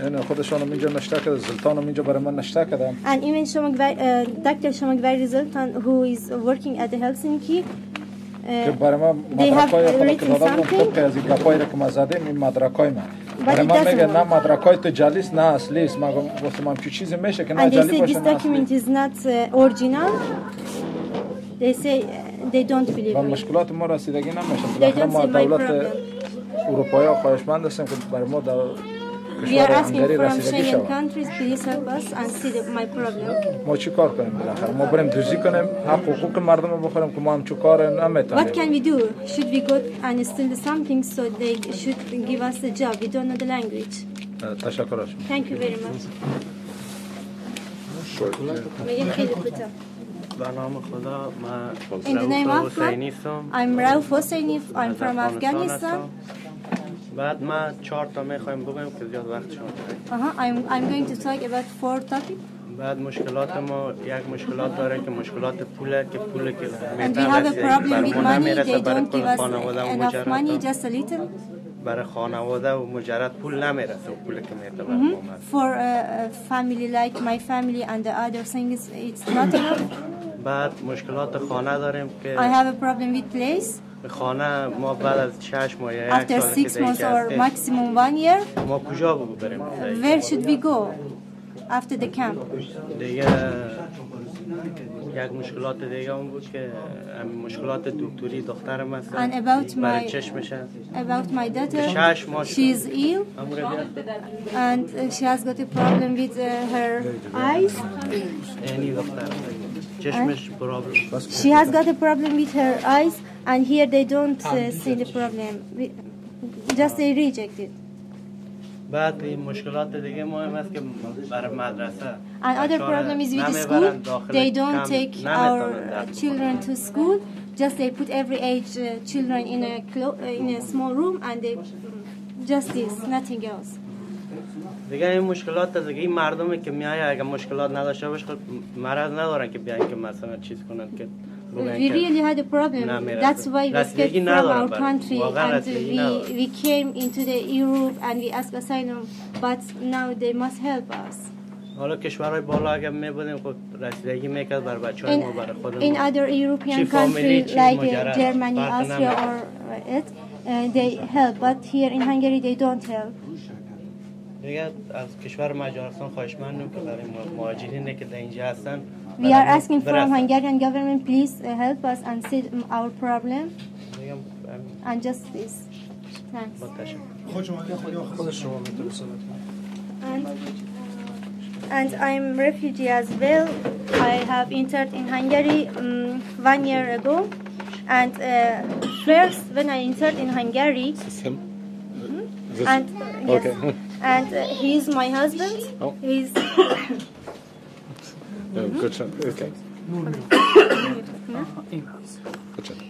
این خودشانم اینجا نشته کرده زلطانم اینجا برای من نشته کرده
And even Shamagvari, uh, Dr. Shamagvari Zoltan, who is working at the Helsinki,
که برای من مدرکای خود که دادم
something.
طبق از این گپایی که ما زدیم این مدرکای من برای من میگه نه. مدرکای تو جلیس نه اصلی است من گفتم همچین چیزی میشه که نه
and they
جلی باشه
this
نه
document is not uh, original. They say they don't believe
و
me.
مشکلات ما رسیدگی نمیشه ما دولت. اروپایی خواهشمند هستیم که برای ما در
We are
کشور
asking
هنگری
from
رسیدگی
Schengen
شود
countries, please help us and see the, my problem.
ما چی کار کنیم بالاخره ما بریم دوزی کنیم حق حقوق مردم رو بخوریم که ما هم چو کار
What
نمیتونیم
can we do? Should we go and steal something so they should give us a job? We don't know the language.
تشکر از شما
Thank you very much. میگه خیلی کوتاه.
به نام خدا من
In the name
رؤوف
of
حسینی
God,
هستم
I'm Rauf Hosseini. I'm
از
from
افغانستان
Afghanistan.
بعد من چهار تا می‌خوایم بگویم که زیاد وقت شما
Uh-huh. I'm, I'm going to talk about four topics.
بعد مشکلات ما یک مشکلات داره که مشکلات پوله که پول که
And we have a problem with
ما
money. They don't give us enough money, just a little.
برای خانواده و مجرد پول نمی‌رسه و پول که
Mhm.
ما
For a family like my family and the other things, it's not enough.
بعد مشکلات خانه داریم که
I have a problem with place.
خانه ما بعد از شش ماه یا یک
After
سال که
six
دیگه
months or maximum one year,
ما کجا بریم
where should we go after the camp?
دیگه یک مشکلات دیگه اون بود که همین مشکلات دکتری دخترم هست
And about
برای
my-
چشمشه
About my daughter,
شش ماه
she is ill and uh, she has got a problem with uh, her eyes.
یعنی دختر چشمش پرابلم
She has got a problem with her eyes, and here they don't uh, see the problem. We, just they reject it.
بعد این مشکلات دیگه مهم است که برای مدرسه
And other
بچه‌ها
problem is with the
نمیبرن
school.
داخل
They don't
کمپ،
take
نمیتونن
our
درس
children to school. Just they put every age uh, children in a clo- uh, in a small room, and they just this, nothing else.
دیگه این مشکلات دیگه این مردمی که میایه اگه مشکلات نداشته باشه خب مرض ندارن که بیان که مثلا چیز کنن که بگن
We
که
really had a problem.
نمیرسه.
That's why we escaped
رسیدگی
from
ندارن
our
برای-
country
واقعا
and
رسیدگی
we,
ندارن.
we came into the Europe and we asked asylum, but now they must help us.
حالا کشورهای بالا اگه میبودیم خب رسیدگی میکرد بر بچه های
In,
ما برای خودمون
in other European
چی فامیلی،
countries
چی
like uh,
مجرد.
Germany,
فرق
Austria,
نمیکنه.
or uh, it, uh, they help, but here in Hungary they don't help.
دیگه از کشور مجارستان خواهشمندم که برای ما- مهاجرینی که در اینجا هستن
we are asking from Hungarian government, please uh, help us and see um, our problem. And just this. Thanks.
And, uh,
and I'm refugee as well. I have entered in Hungary um, one year ago. And uh, first, when I entered in Hungary,
hmm?
and uh, yes,
okay.
and uh, he's my husband.
Oh.
He's [coughs] [coughs]
Oh, good shot. Okay. Good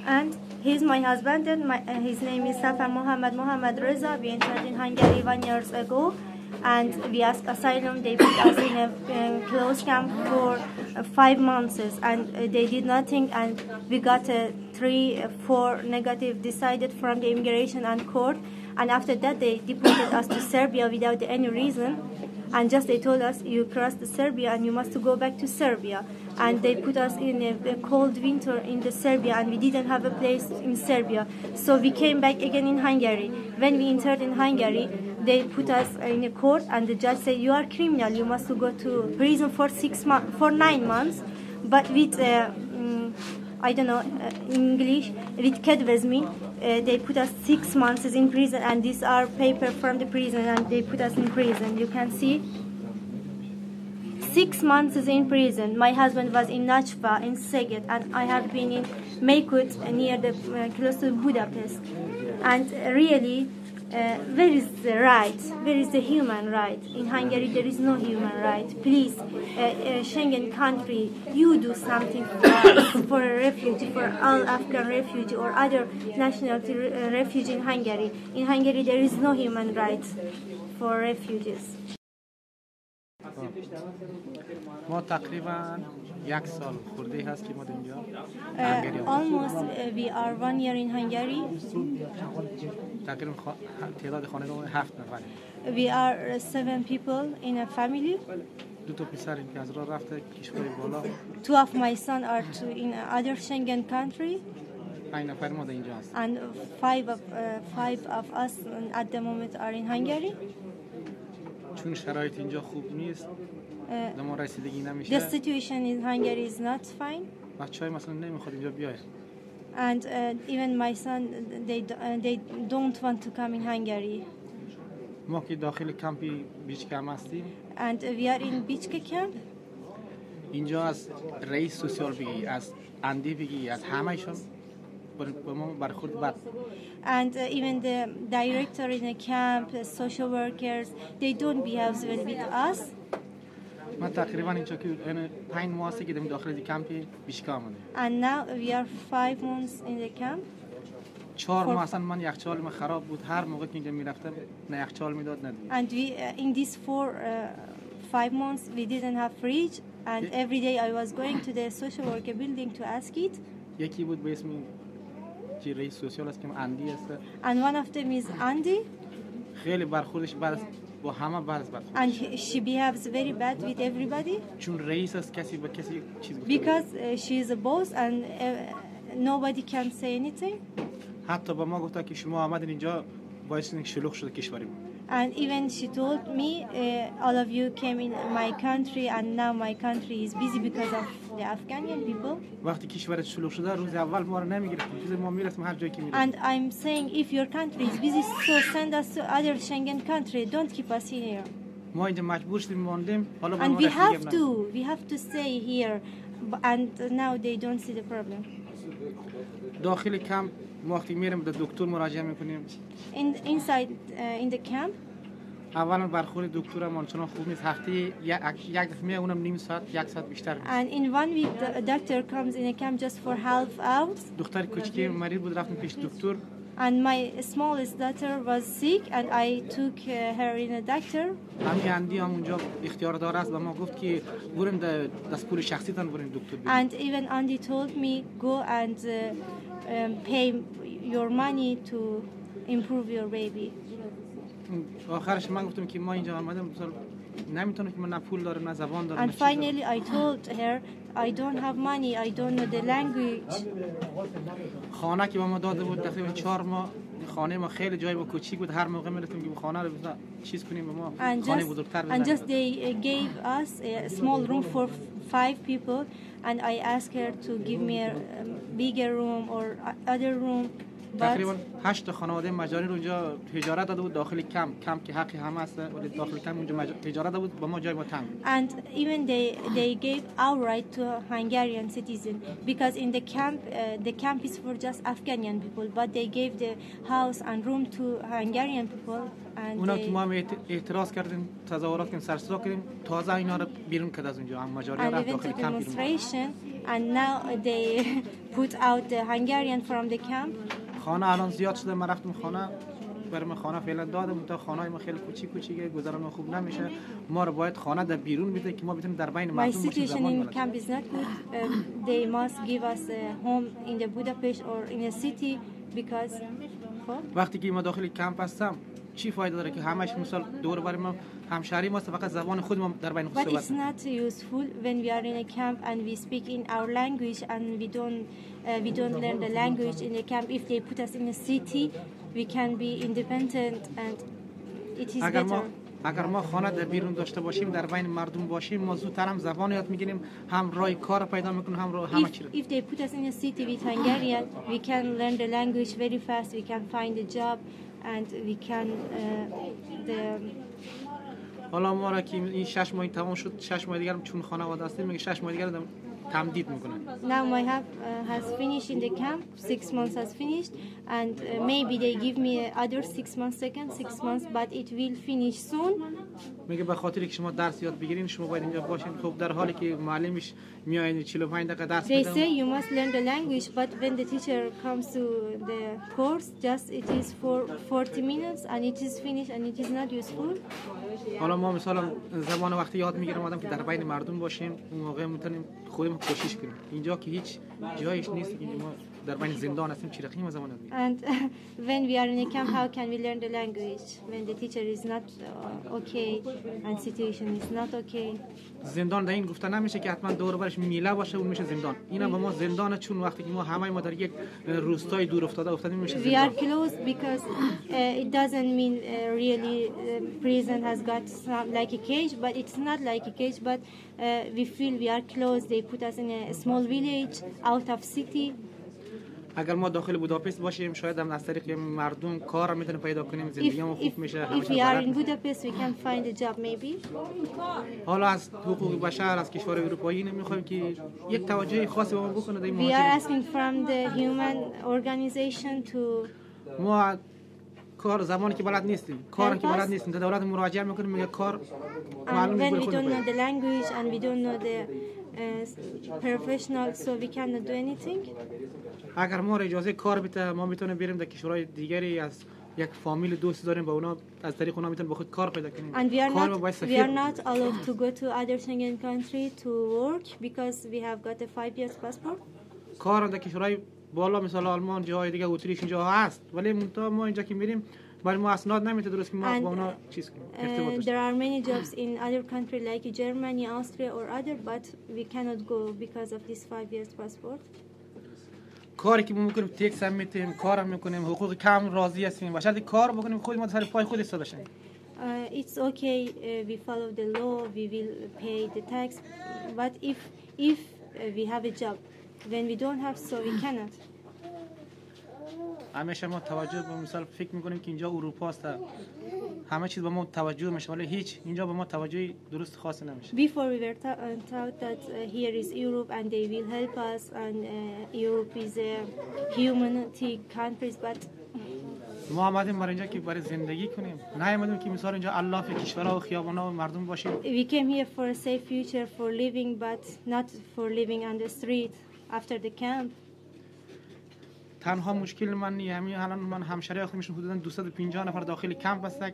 and he's my husband. And my, uh, his name is Safar Mohammed Mohammed Reza. We entered in Hungary one years ago. and we asked asylum. They put us in a uh, closed camp for uh, five months, and uh, they did nothing. And we got a three, uh, four negative decided from the immigration and court. And after that, they deported us to Serbia without any reason. And just they told us you crossed Serbia and you must go back to Serbia. And they put us in a, a cold winter in the Serbia, and we didn't have a place in Serbia. So we came back again in Hungary. When we entered in Hungary, they put us in a court, and the judge said you are criminal. You must go to prison for six months, for nine months. But with uh, I don't know uh, English with kedvezmény, uh, they put us six months in prison, and these are paper from the prison, and they put us in prison. You can see six months in prison. My husband was in Nagyfa in Szeged, and I have been in Maykut uh, near the uh, close to Budapest. And really, uh, where is the right? Where is the human right? In Hungary, there is no human right. Please, uh, uh, Schengen country, you do something for us, [coughs] for a refugee, for all Afghan refugee or other nationality uh, refugee in Hungary. In Hungary, there is no human right for refugees.
ما تقریبا یک سال خورده هست که ما اینجا
Uh,
هنگری آمدیم.
almost uh, we are one year in Hungary.
تقریبا تعداد خانواده هفت نفره
We are uh, seven people in a family.
دو تا پسر این که از راه رفته کشور بالا
Two of my son are to in other Schengen country,
پنج نفر ما در اینجا هست
and five of uh, five of us at the moment are in Hungary.
چون شرایط اینجا خوب نیست
Uh,
ما رسیدگی
the
نمیشه
situation in Hungary is not fine,
بچه های مثلا نمیخواد اینجا بیاید
and uh, even my son they do- uh, they don't want to come in Hungary.
ما که داخل کمپی بیچ کم هستیم
And uh, we are in Bichke camp.
اینجا از رئیس سوسیال بگی از اندی بگی از همهشون بر- به ما برخورد بد
And uh, even the director in the camp, uh, social workers, they don't behave well with us.
من تقریبا اینجا که این پنج ماه هستی که داریم داخل دی کمپی بیشکا آمده
And now we are five months in the camp.
چهار ماه اصلا من یخچال من خراب بود هر موقع که اینجا می‌رفتم نه یخچال می‌داد نه دیگه.
And we, uh, in these four, uh, five months, we didn't have fridge. And every day I was going to the social worker building to ask it.
یکی بود به اسم که رئیس سوسیال است که اندی است
And one of them is Andy.
خیلی برخوردش است با همه بد است برخورد
And he- she behaves very bad with everybody
چون رئیس است کسی به کسی چیز گفته
because uh, she is a boss and uh, nobody can say anything.
حتی به ما گفته که شما آمدین اینجا باعث اینه که شلوغ شده کشوری ما
And even she told me, uh, all of you came in my country, and now my country is busy because of the Afghanian people.
وقتی کشورت شلوغ شده روز اول ما رو نمیگرفتیم روز ما میرسیم هر جایی که میرسیم
And I'm saying, if your country is busy, so send us to other Schengen country. Don't keep us here.
ما اینجا مجبور شدیم ماندیم حالا به
And
ما
we
رسیدگی
have
هم
to, we have to stay here. B- And now they don't see the problem.
نداریم. داخل کم ما وقتی میریم به دکتر مراجعه می‌کنیم
In inside uh, in the camp,
اولا برخورد دکتر هم آنچنان خوب نیست هفته یک یک دفعه اونم نیم ساعت یک ساعت بیشتر
and in one week the doctor comes in a camp just for half hours.
دختر کوچکی مریض بود رفتیم پیش دکتر
And my smallest daughter was sick, and I took uh, her in a doctor.
همین اندی هم اونجا اختیار دار است و ما گفت که بریم دست پول شخصیتان بریم دکتر.
And even Andy told me go and uh, pay your money to improve your baby.
آخرش من گفتم که ما اینجا آمدیم مثلا نمی‌تونم که من نه پول دارم نه زبان دارم نه
And finally, I told her I don't have money. I don't know the language.
خانه که به ما داده بود تقریبا چهار ماه خانه ما خیلی جای با کوچیک بود هر موقع می‌رفتیم که خانه رو بزن چیز کنیم به ما
And
خانه بزرگتر
and
بزنیم
just they uh, gave us a small room for five people, and I asked her to give me a um, bigger room or o- other room.
تقریبا
But
هشت تا خانواده مجاری رو اونجا اجاره داده بود داخل کم کم که حقی همه است ولی داخل کم اونجا مج- اجاره داده بود با ما جای ما تنگ
and even they they gave outright to a Hungarian citizen because in the camp uh, the camp is for just Afghanian people, but they gave the house and room to Hungarian people.
اونا که ما هم اعت- اعتراض کردیم تظاهرات کردیم سر صدا کردیم تازه اینا رو بیرون کرد از اونجا. هم مجاری رفت داخل
to
کم بیرون.
and now they [laughs] put out the Hungarian from the camp.
خانه الان زیاد شده من رفتم خانه برای ما خانه فعلا دادم تا خانه ما خیلی کوچیک کوچیکه گذران ما خوب نمیشه. ما رو باید خانه در بیرون بده که ما بتونیم در بین مردم باشیم زبان
in camp is not good. Um, they must give us a home in the Budapest or in a city because
وقتی که ما داخل کمپ هستم چی فایده داره که همش مثال دور بر ما همشهری ماست فقط زبان خود ما در بین خود
But
صحبت
it's not useful when we are in a camp and we speak in our language and we don't uh, we don't learn the language in the camp. If they put us in a city, we can be independent and it is
اگر ما
better.
اگر ما خانه در بیرون داشته باشیم در بین مردم باشیم ما زودتر هم زبان یاد می‌گیریم هم راه کار پیدا می‌کنیم هم راه همه چی رو
If, if they put us in a city with Hungarian, we can learn the language very fast. We can find a job, and we can uh, the
حالا ما را که این شش ماه تمام شد شش ماه دیگر چون خانواده هستیم میگه شش ماه دیگر هم تمدید میکنن
now my have uh, has finished in the camp. Six months has finished, and uh, maybe they give me other six months, second six months, but it will finish soon.
میگه به خاطر که شما درس یاد بگیرین شما باید اینجا باشین خب در حالی که معلمش میاد 45 دقیقه درس
They
میده
say you must learn the language, but when the teacher comes to the course, just it is for 40 minutes, and it is finished, and it is not useful.
حالا ما مثلا زبان وقتی یاد می‌گیریم آدم که در بین مردم باشیم اون موقع می‌تونیم خودمون کوشش کنیم. اینجا که هیچ جایش نیست که ما در بین زندان هستیم چی رقم زبان یاد
And when we are in a camp, how can we learn the language when the teacher is not uh, okay and situation is not okay?
زندان در این گفته نمیشه که حتما دور برش میله باشه اون میشه زندان اینا به ما زندان چون وقتی که ما همه ما در یک روستای دور افتاده افتادیم میشه
We are
زندان
close because uh, it doesn't mean uh, really uh, prison has got some, like a cage, but it's not like a cage. But uh, we feel we are close. They put us in a small village out of city.
اگر ما داخل بوداپست باشیم شاید هم از طریق مردم کار می‌تونیم پیدا کنیم زندگی ما خوب میشه
if we are in Budapest, we can find a job maybe.
حالا از حقوق بشر از کشور اروپایی نمی‌خوایم که یک توجه خاصی به ما بکنه در این
We are asking from the human organization to
ما کار زمانی که بلد نیستیم کار که. بلد نیستیم در دولت مراجعه می‌کنیم میگه کار معلوم نیست
we don't know the language and we don't know the uh, professional, so we cannot do anything.
اگر ما را اجازه کار بده ما می‌تونیم بریم در کشورهای دیگری از یک فامیل دوست داریم با اونا از طریق اونا می‌تونیم خود کار پیدا کنیم
And we are
کار
not we are not allowed to go to other Schengen country to work because we have got a five years passport.
کار در کشورهای بالا مثل آلمان جاهای دیگه اتریش اینجا هست ولی منتها ما اینجا که میریم برای ما اسناد نمیده درست که ما با اونا چیز کنیم ارتباط
Uh,
داشته
there are many jobs in other country like Germany, Austria, or other, but we cannot go because of this five years passport.
کاری که ما می‌کنیم تکس هم میتیم کار هم می‌کنیم حقوق کم راضی هستیم و شرط کار بکنیم خود ما سر پای خود ایستاده شیم
Uh, it's okay. Uh, we follow the law. We will pay the tax. But if if uh, we have a job, when we don't have, so we cannot.
همیشه ما توجه به مثال فکر می‌کنیم که اینجا اروپا است همه چیز به ما توجه میشه ولی هیچ اینجا به ما توجه درست خاصی نمیشه.
Before we were uh, taught that uh, here is Europe and they will help us and uh, Europe is a humanity countries, but
ما آمدیم برای اینجا که برای زندگی کنیم. نه آمدیم که مثال اینجا الاف کشورها و خیابانها و مردم باشیم.
we came here for a safe future for living, but not for living on the street after the camp.
تنها مشکل من همین الان من همشری خودمشون حدودا 250 نفر داخل کمپ هستن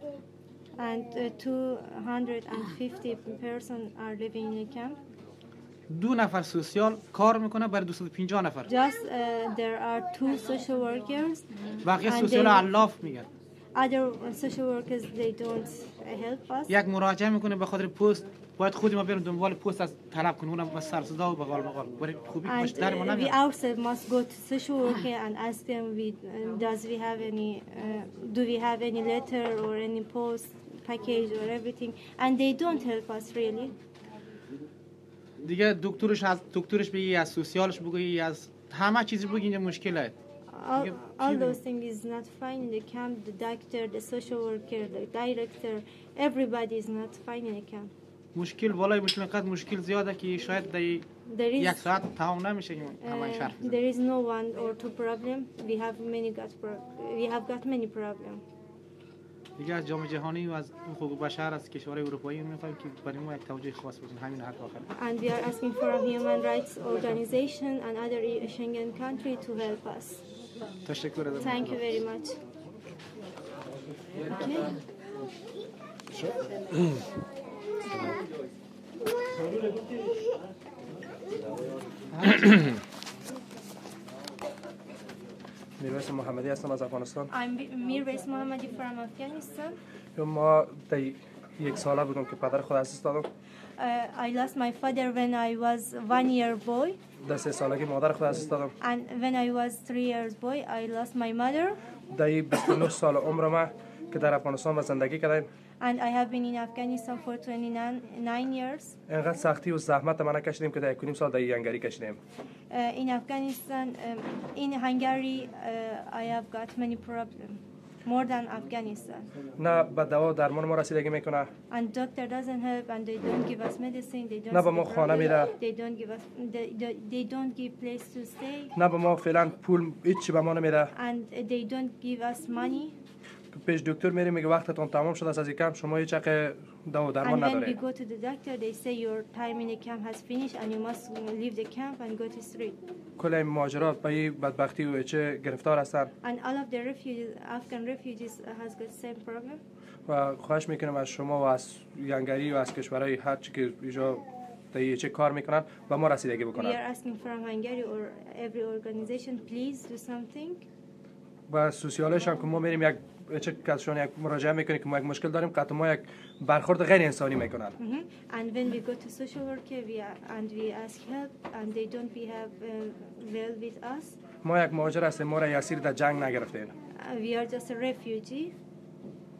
And uh, 250 person are living in a camp.
دو نفر سوسیال کار می‌کنه برای 250 نفر
Just uh, there are two social workers.
بقیه سوسیال علاف میگن
Other social workers they don't help us.
یک مراجعه می‌کنه به خاطر پست باید خودی ما بریم دنبال پست از طلب کنیم اونم با سر صدا و بغال بغال برای خوبی باش در ما
uh, we
نمیاد
ourselves must go to social worker and ask them, we, uh, does we have any, uh, do we have any letter or any post package or everything? And they don't help us really.
دیگه دکترش از دکترش بگی از سوسیالش بگی از همه چیزی بگی اینجا مشکله
All, all those things is not fine in the camp. The doctor, the social worker, the director, everybody is not fine in the camp.
مشکل بالای مشکل قد مشکل زیاده که شاید در یک ساعت تمام نمیشه که همه
Uh,
شرح
there is no one or two problem. We have many got pro- we have got many problem.
دیگه از جامعه جهانی و از حقوق بشر از کشورهای اروپایی می‌خوایم که برای ما یک توجه خاص بزن همین حرف آخر
And we are asking for a human rights organization and other E- Schengen country to help us.
تشکر ازتون
Thank you very much. [coughs]
میرویس محمدی هستم از افغانستان.
I'm Mirwais Mohammadi from Afghanistan.
ما در یک ساله بودم که پدر خود دست دادم.
Uh, I lost my father when I was one year boy,
در سه سالگی مادر خود دست دادم.
And when I was three years boy, I lost my mother.
در 29 سال عمر ما که در افغانستان ما زندگی کردیم.
And I have been in Afghanistan for 29 years.
اینقدر سختی و زحمت ما نکشیدیم که در یک و نیم سال در ینگری کشیدیم
Uh, in Afghanistan, um, in Hungary, uh, I have got many problems, more than Afghanistan.
نه به دوا درمان ما رسیدگی می‌کنه
And doctor doesn't help, and they don't give us medicine. They don't.
نه به ما خانه میده.
They don't give us. They, they, don't give place to stay,
نه به ما فعلا پول هیچی به ما نمیده
and they don't give us money.
پیش دکتر میریم میگه وقتتون تمام شده است از کم شما هیچ حق دوا و
And
درمان
when we
نداره
go to the doctor, they say your time in the camp has finished, and you must leave the camp and go to street.
کل این ماجرات به این بدبختی و چه گرفتار هستن
And all of the refugees, Afghan refugees, uh, has got same problem.
و خواهش می‌کنم از شما و از ینگری و از کشورهای هر چی که اینجا در این چه کار می‌کنن به ما رسیدگی
We
بکنن
are asking from Hungary or every organization, please do something.
و سوسیالش هم که ما میریم یک چه کسشون یک مراجعه می‌کنیم که ما یک مشکل داریم قطع ما یک برخورد غیر انسانی می‌کنن.
And when we go to social worker, we are, and we ask help, and they don't behave uh, well with us.
ما یک مهاجر هستیم ما را اسیر در جنگ نگرفتیم
Uh, we are just a refugee.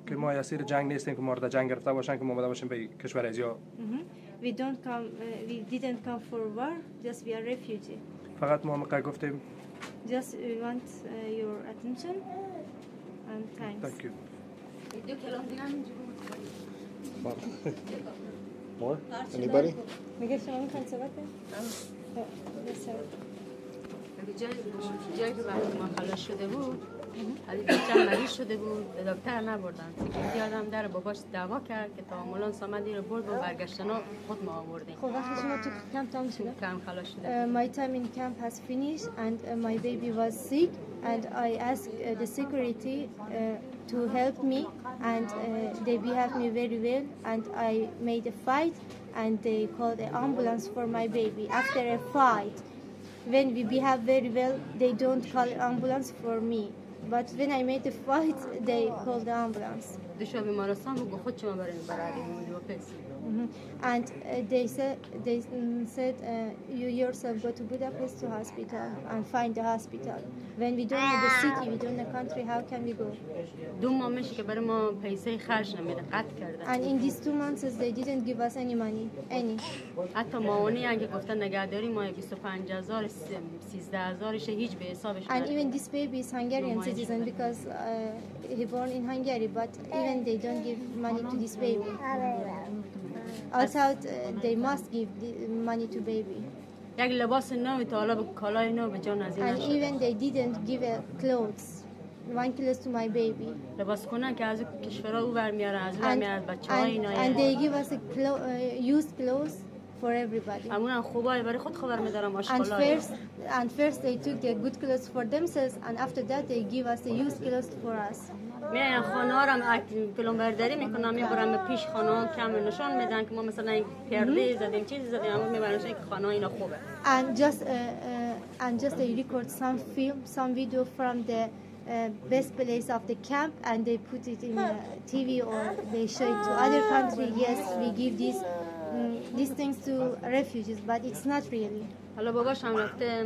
که ما اسیر جنگ نیستیم که ما را در جنگ گرفته باشن که ما اومده باشیم به کشور ازیا.
We don't come. Uh, we didn't come for war. Just we are refugee.
فقط ما گفتیم
Just we want your attention and thanks.
thank you [laughs]
More? Anybody?
میگه شما میخواین صحبت کنید؟ خب، بسیار.
جایی جایی که وقتی ما خلاص شده بود علی بچه مریض شده بود به دکتر نبردن سکیوریتی آدم در باباش دعوا کرد که تا آمبولانس آمدی رو برد و برگشتنا خود ما آوردیم
خب وقتی شما تو کمپ تمام شده؟
کم خلاص شده
Uh, my time in camp has finished and uh, my baby was sick and I asked uh, the security uh, to help me and uh, they behaved me very well and I made a fight and they called the ambulance for my baby after a fight when we behave very well they don't call ambulance for me But when I made the fight, they called the ambulance.
Mm
-hmm. And uh, they said, they said uh, you yourself go to Budapest to hospital and find the hospital When we don't know the city, we don't know the country, how can we go?
دو ماه میشه که برای ما پیسه خرج نمیده قطع کردن
And in these two months, they didn't give us any money, any.
حتی معاونی هم که گفتن نگهداری ما 25 هزار 13 هزارش هیچ به حسابش
And
نداره.
even this baby is Hungarian citizen because uh, he born in Hungary, but even they don't give money to this baby. Also, uh, they must give the money to baby.
یک لباس نو به کالای نو به جان از این
And even they didn't give a clothes, one clothes to my baby.
لباس کنن که از اون کشورها او برمیارن از
And,
برمیارن بچه های
and,
اینا
and they give us a clo- uh, used clothes for everybody.
همون خوبای برای خود خبر میدارم
And
آشغالای
first, and first they took the good clothes for themselves, and after that they give us the used clothes for us.
میان خانه رو هم می‌کنن می‌برن به پیش خانه کم نشان میدن که ما مثلا این پرده زدیم چیزی زدیم اما می‌برن که خانه اینا خوبه
And just uh, uh, and just they record some film, some video from the uh, best place of the camp, and they put it in uh, TV or they show it to other country. Yes, we give these mm, these things to refugees, but it's not really.
حالا باباش هم رفته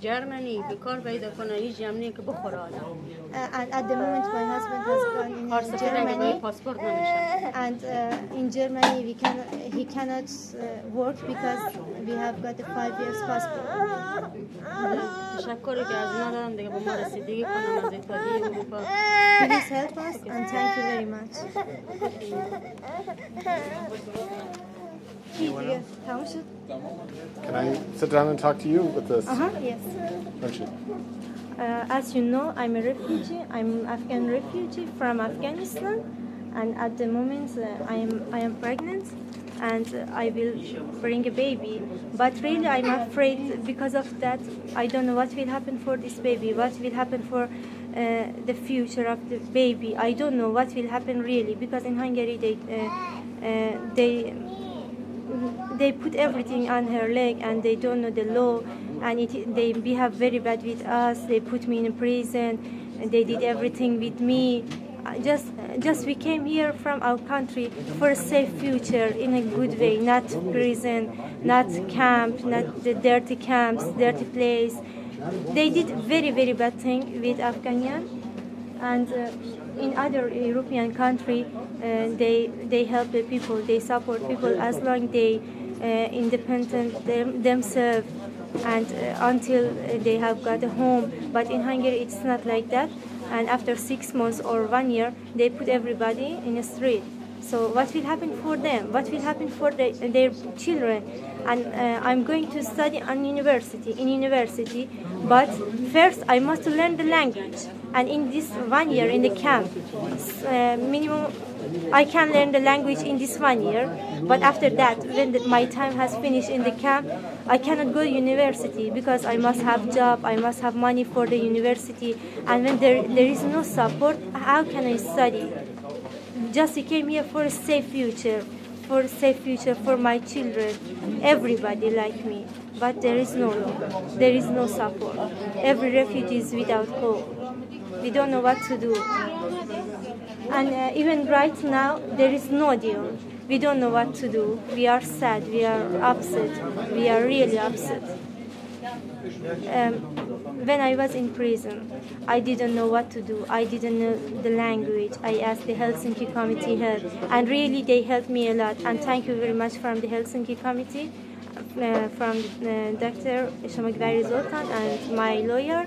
جرمنی به کار پیدا کنه هیچ جمعی که بخوره آدم
Uh, at the moment, my husband has gone in Germany. and uh, in Germany we can he cannot uh, work because we have got a five years passport.
تشکری که از اینا دارم دیگه با ما رسیدگی کنم از اتحادیه اروپا
Please help us and thank you very much.
Can I sit down and talk to you with this?
Uh-huh, yes.
Aren't you?
Uh, as you know, I'm a refugee. I'm Afghan refugee from Afghanistan, and at the moment uh, I am I am pregnant, and uh, I will bring a baby. But really, I'm afraid because of that. I don't know what will happen for this baby. What will happen for uh, the future of the baby? I don't know what will happen really because in Hungary they uh, uh, they they put everything on her leg and they don't know the law and it, they behave very bad with us. They put me in prison. And they did everything with me. Just just we came here from our country for a safe future in a good way, not prison, not camp, not the dirty camps, dirty place. They did very very bad thing with Afghanian, and uh, in other European country uh, they they help the people, they support people as long they uh, independent them, themselves and uh, until they have got a home. But in Hungary it's not like that. And after six months or one year, they put everybody in a street. So what will happen for them? What will happen for the, their children? And uh, I'm going to study on university, in university, but first I must learn the language. And in this one year in the camp, uh, minimum I can learn the language in this one year. But after that, when the, my time has finished in the camp, I cannot go to university because I must have job, I must have money for the university. And when there, there is no support, how can I study? Just came here for a safe future, for a safe future for my children, everybody like me. But there is no law, there is no support. Every refugee is without hope. We don't know what to do. And uh, even right now, there is no deal. We don't know what to do. We are sad, we are upset, we are really upset. Um, when I was in prison, I didn't know what to do. I didn't know the language. I asked the Helsinki Committee help, and really they helped me a lot. And thank you very much from the Helsinki Committee, uh, from uh, Dr. Shamagvari Zoltan and my lawyer,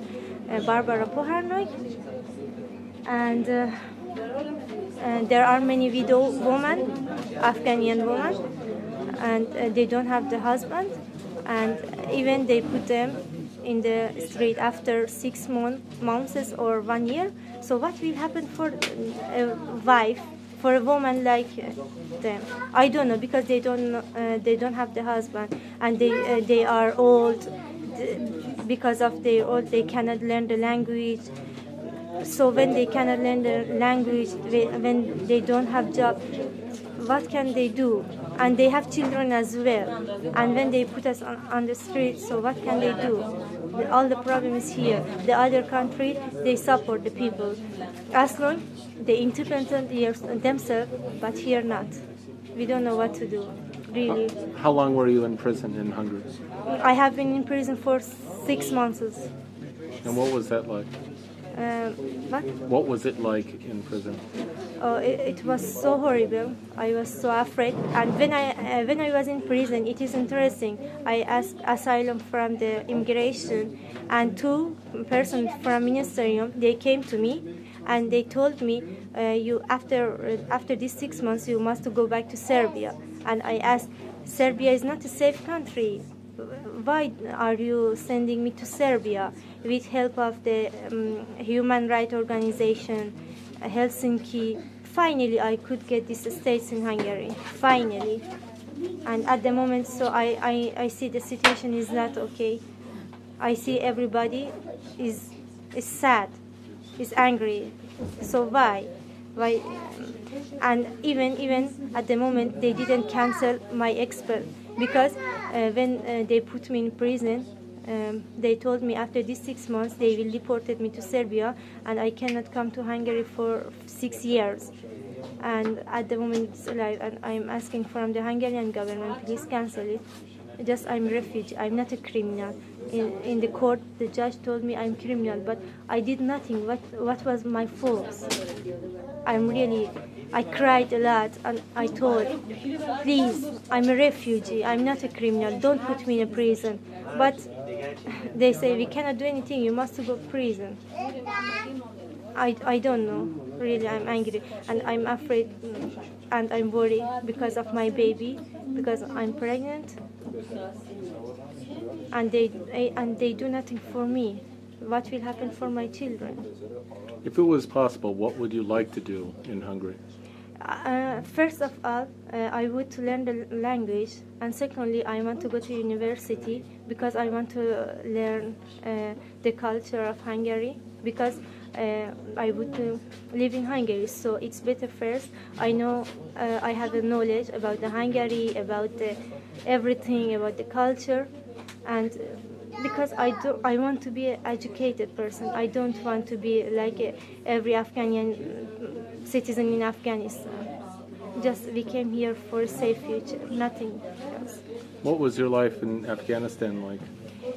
uh, Barbara Poharnok. And, uh, and there are many widow women, Afghanian women, and uh, they don't have the husband, and even they put them in the street after six mon- months or one year. So what will happen for a wife, for a woman like them? I don't know because they don't uh, they don't have the husband and they uh, they are old. Because of their old, they cannot learn the language. So when they cannot learn the language, when they don't have job, what can they do? And they have children as well. And when they put us on, on the street, so what can they do? The- All the problem is here. The other country, they support the people. As long they independent years- themselves, but here not. We don't know what to do, really.
How long were you in prison in Hungary?
I have been in prison for six months.
And what was that like?
Um, what?
What was it like in prison?
Oh, it, it was so horrible. I was so afraid. And when I uh, when I was in prison, it is interesting. I asked asylum from the immigration, and two persons from ministerium they came to me, and they told me, uh, you after uh, after these six months you must go back to Serbia. And I asked, Serbia is not a safe country. Why are you sending me to Serbia with help of the um, human rights organization? Helsinki. Finally, I could get this status in Hungary. Finally, and at the moment, so I, I, I see the situation is not okay. I see everybody is is sad, is angry. So why, why? And even even at the moment, they didn't cancel my expert because uh, when uh, they put me in prison, um, they told me after these six months they will deported me to Serbia and I cannot come to Hungary for six years. And at the moment it's alive and I'm asking from the Hungarian government, please cancel it. Just I'm refugee, I'm not a criminal. In, in the court, the judge told me I'm criminal, but I did nothing. What what was my fault? I'm really, I cried a lot and I told, please, I'm a refugee, I'm not a criminal, don't put me in a prison. But they say we cannot do anything, you must go to prison. I, I don't know, really, I'm angry and I'm afraid and I'm worried because of my baby, because I'm pregnant and they, and they do nothing for me. What will happen for my children?
If it was possible, what would you like to do in Hungary?
Uh, first of all, uh, I want to learn the language, and secondly, I want to go to university because I want to learn uh, the culture of Hungary. Because uh, I would uh, live in Hungary. So it's better first. I know uh, I have a knowledge about the Hungary, about the, everything, about the culture, and uh, because I do, I want to be an educated person. I don't want to be like uh, every Afghanian uh, citizen in Afghanistan. Just we came here for a safe future, nothing else.
What was your life in Afghanistan like?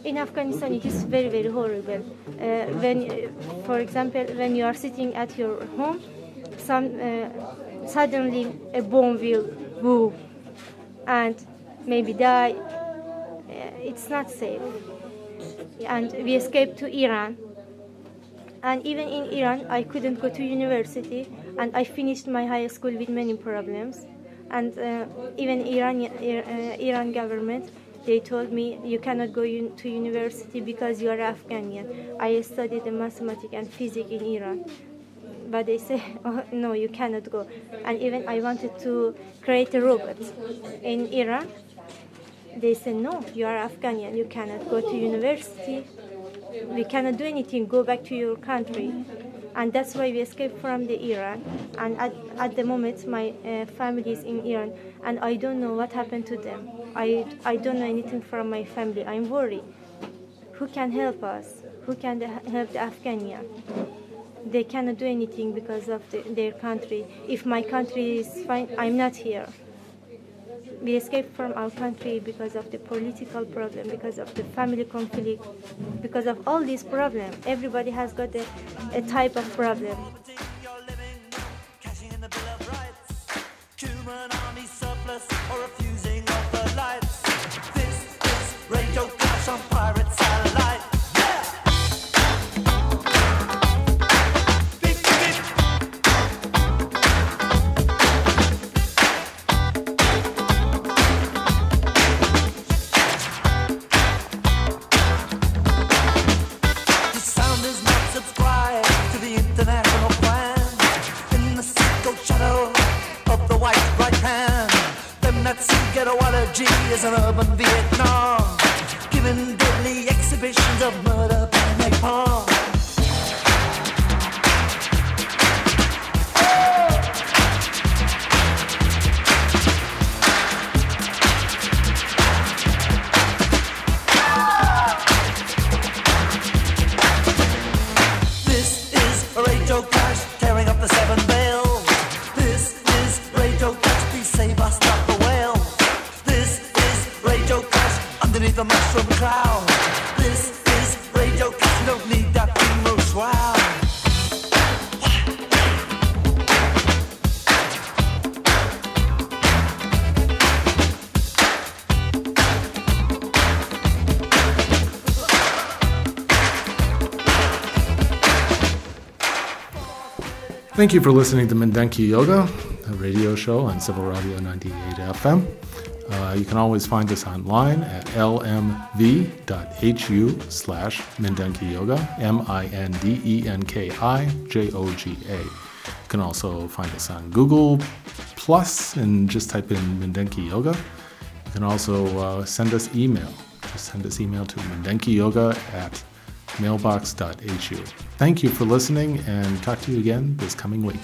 In Afghanistan, it is very, very horrible. Uh, when, uh, for example, when you are sitting at your home, some uh, suddenly a bomb will boom and maybe die. Uh, it's not safe. And we escaped to Iran. And even in Iran, I couldn't go to university, and I finished my high school with many problems. And uh, even Iran, uh, Iran government they told me you cannot go un- to university because you are Afghanian. I studied the mathematics and physics in Iran. But they say, [laughs] oh, no, you cannot go. And even I wanted to create a robot in Iran. They said, no, you are Afghanian. You cannot go to university. We cannot do anything. Go back to your country. And that's why we escaped from the Iran. And at, at the moment, my uh, family is in Iran, and I don't know what happened to them. I, I don't know anything from my family. I'm worried. Who can help us? Who can help the Afghanian? They cannot do anything because of the, their country. If my country is fine, I'm not here. We escaped from our country because of the political problem, because of the family conflict, because of all these problems. Everybody has got a, a type of problem.
Thank you for listening to Mindenki Joga, a radio show on Civil Radio 98 FM. Uh, you can always find us online at lmv.hu slash Mindenki Joga, M-I-N-D-E-N-K-I-J-O-G-A. You can also find us on Google Plus and just type in Mindenki Joga. You can also uh, send us email. Just send us email to mindenkijoga at mailbox.hu. Thank you for listening and talk to you again this coming week.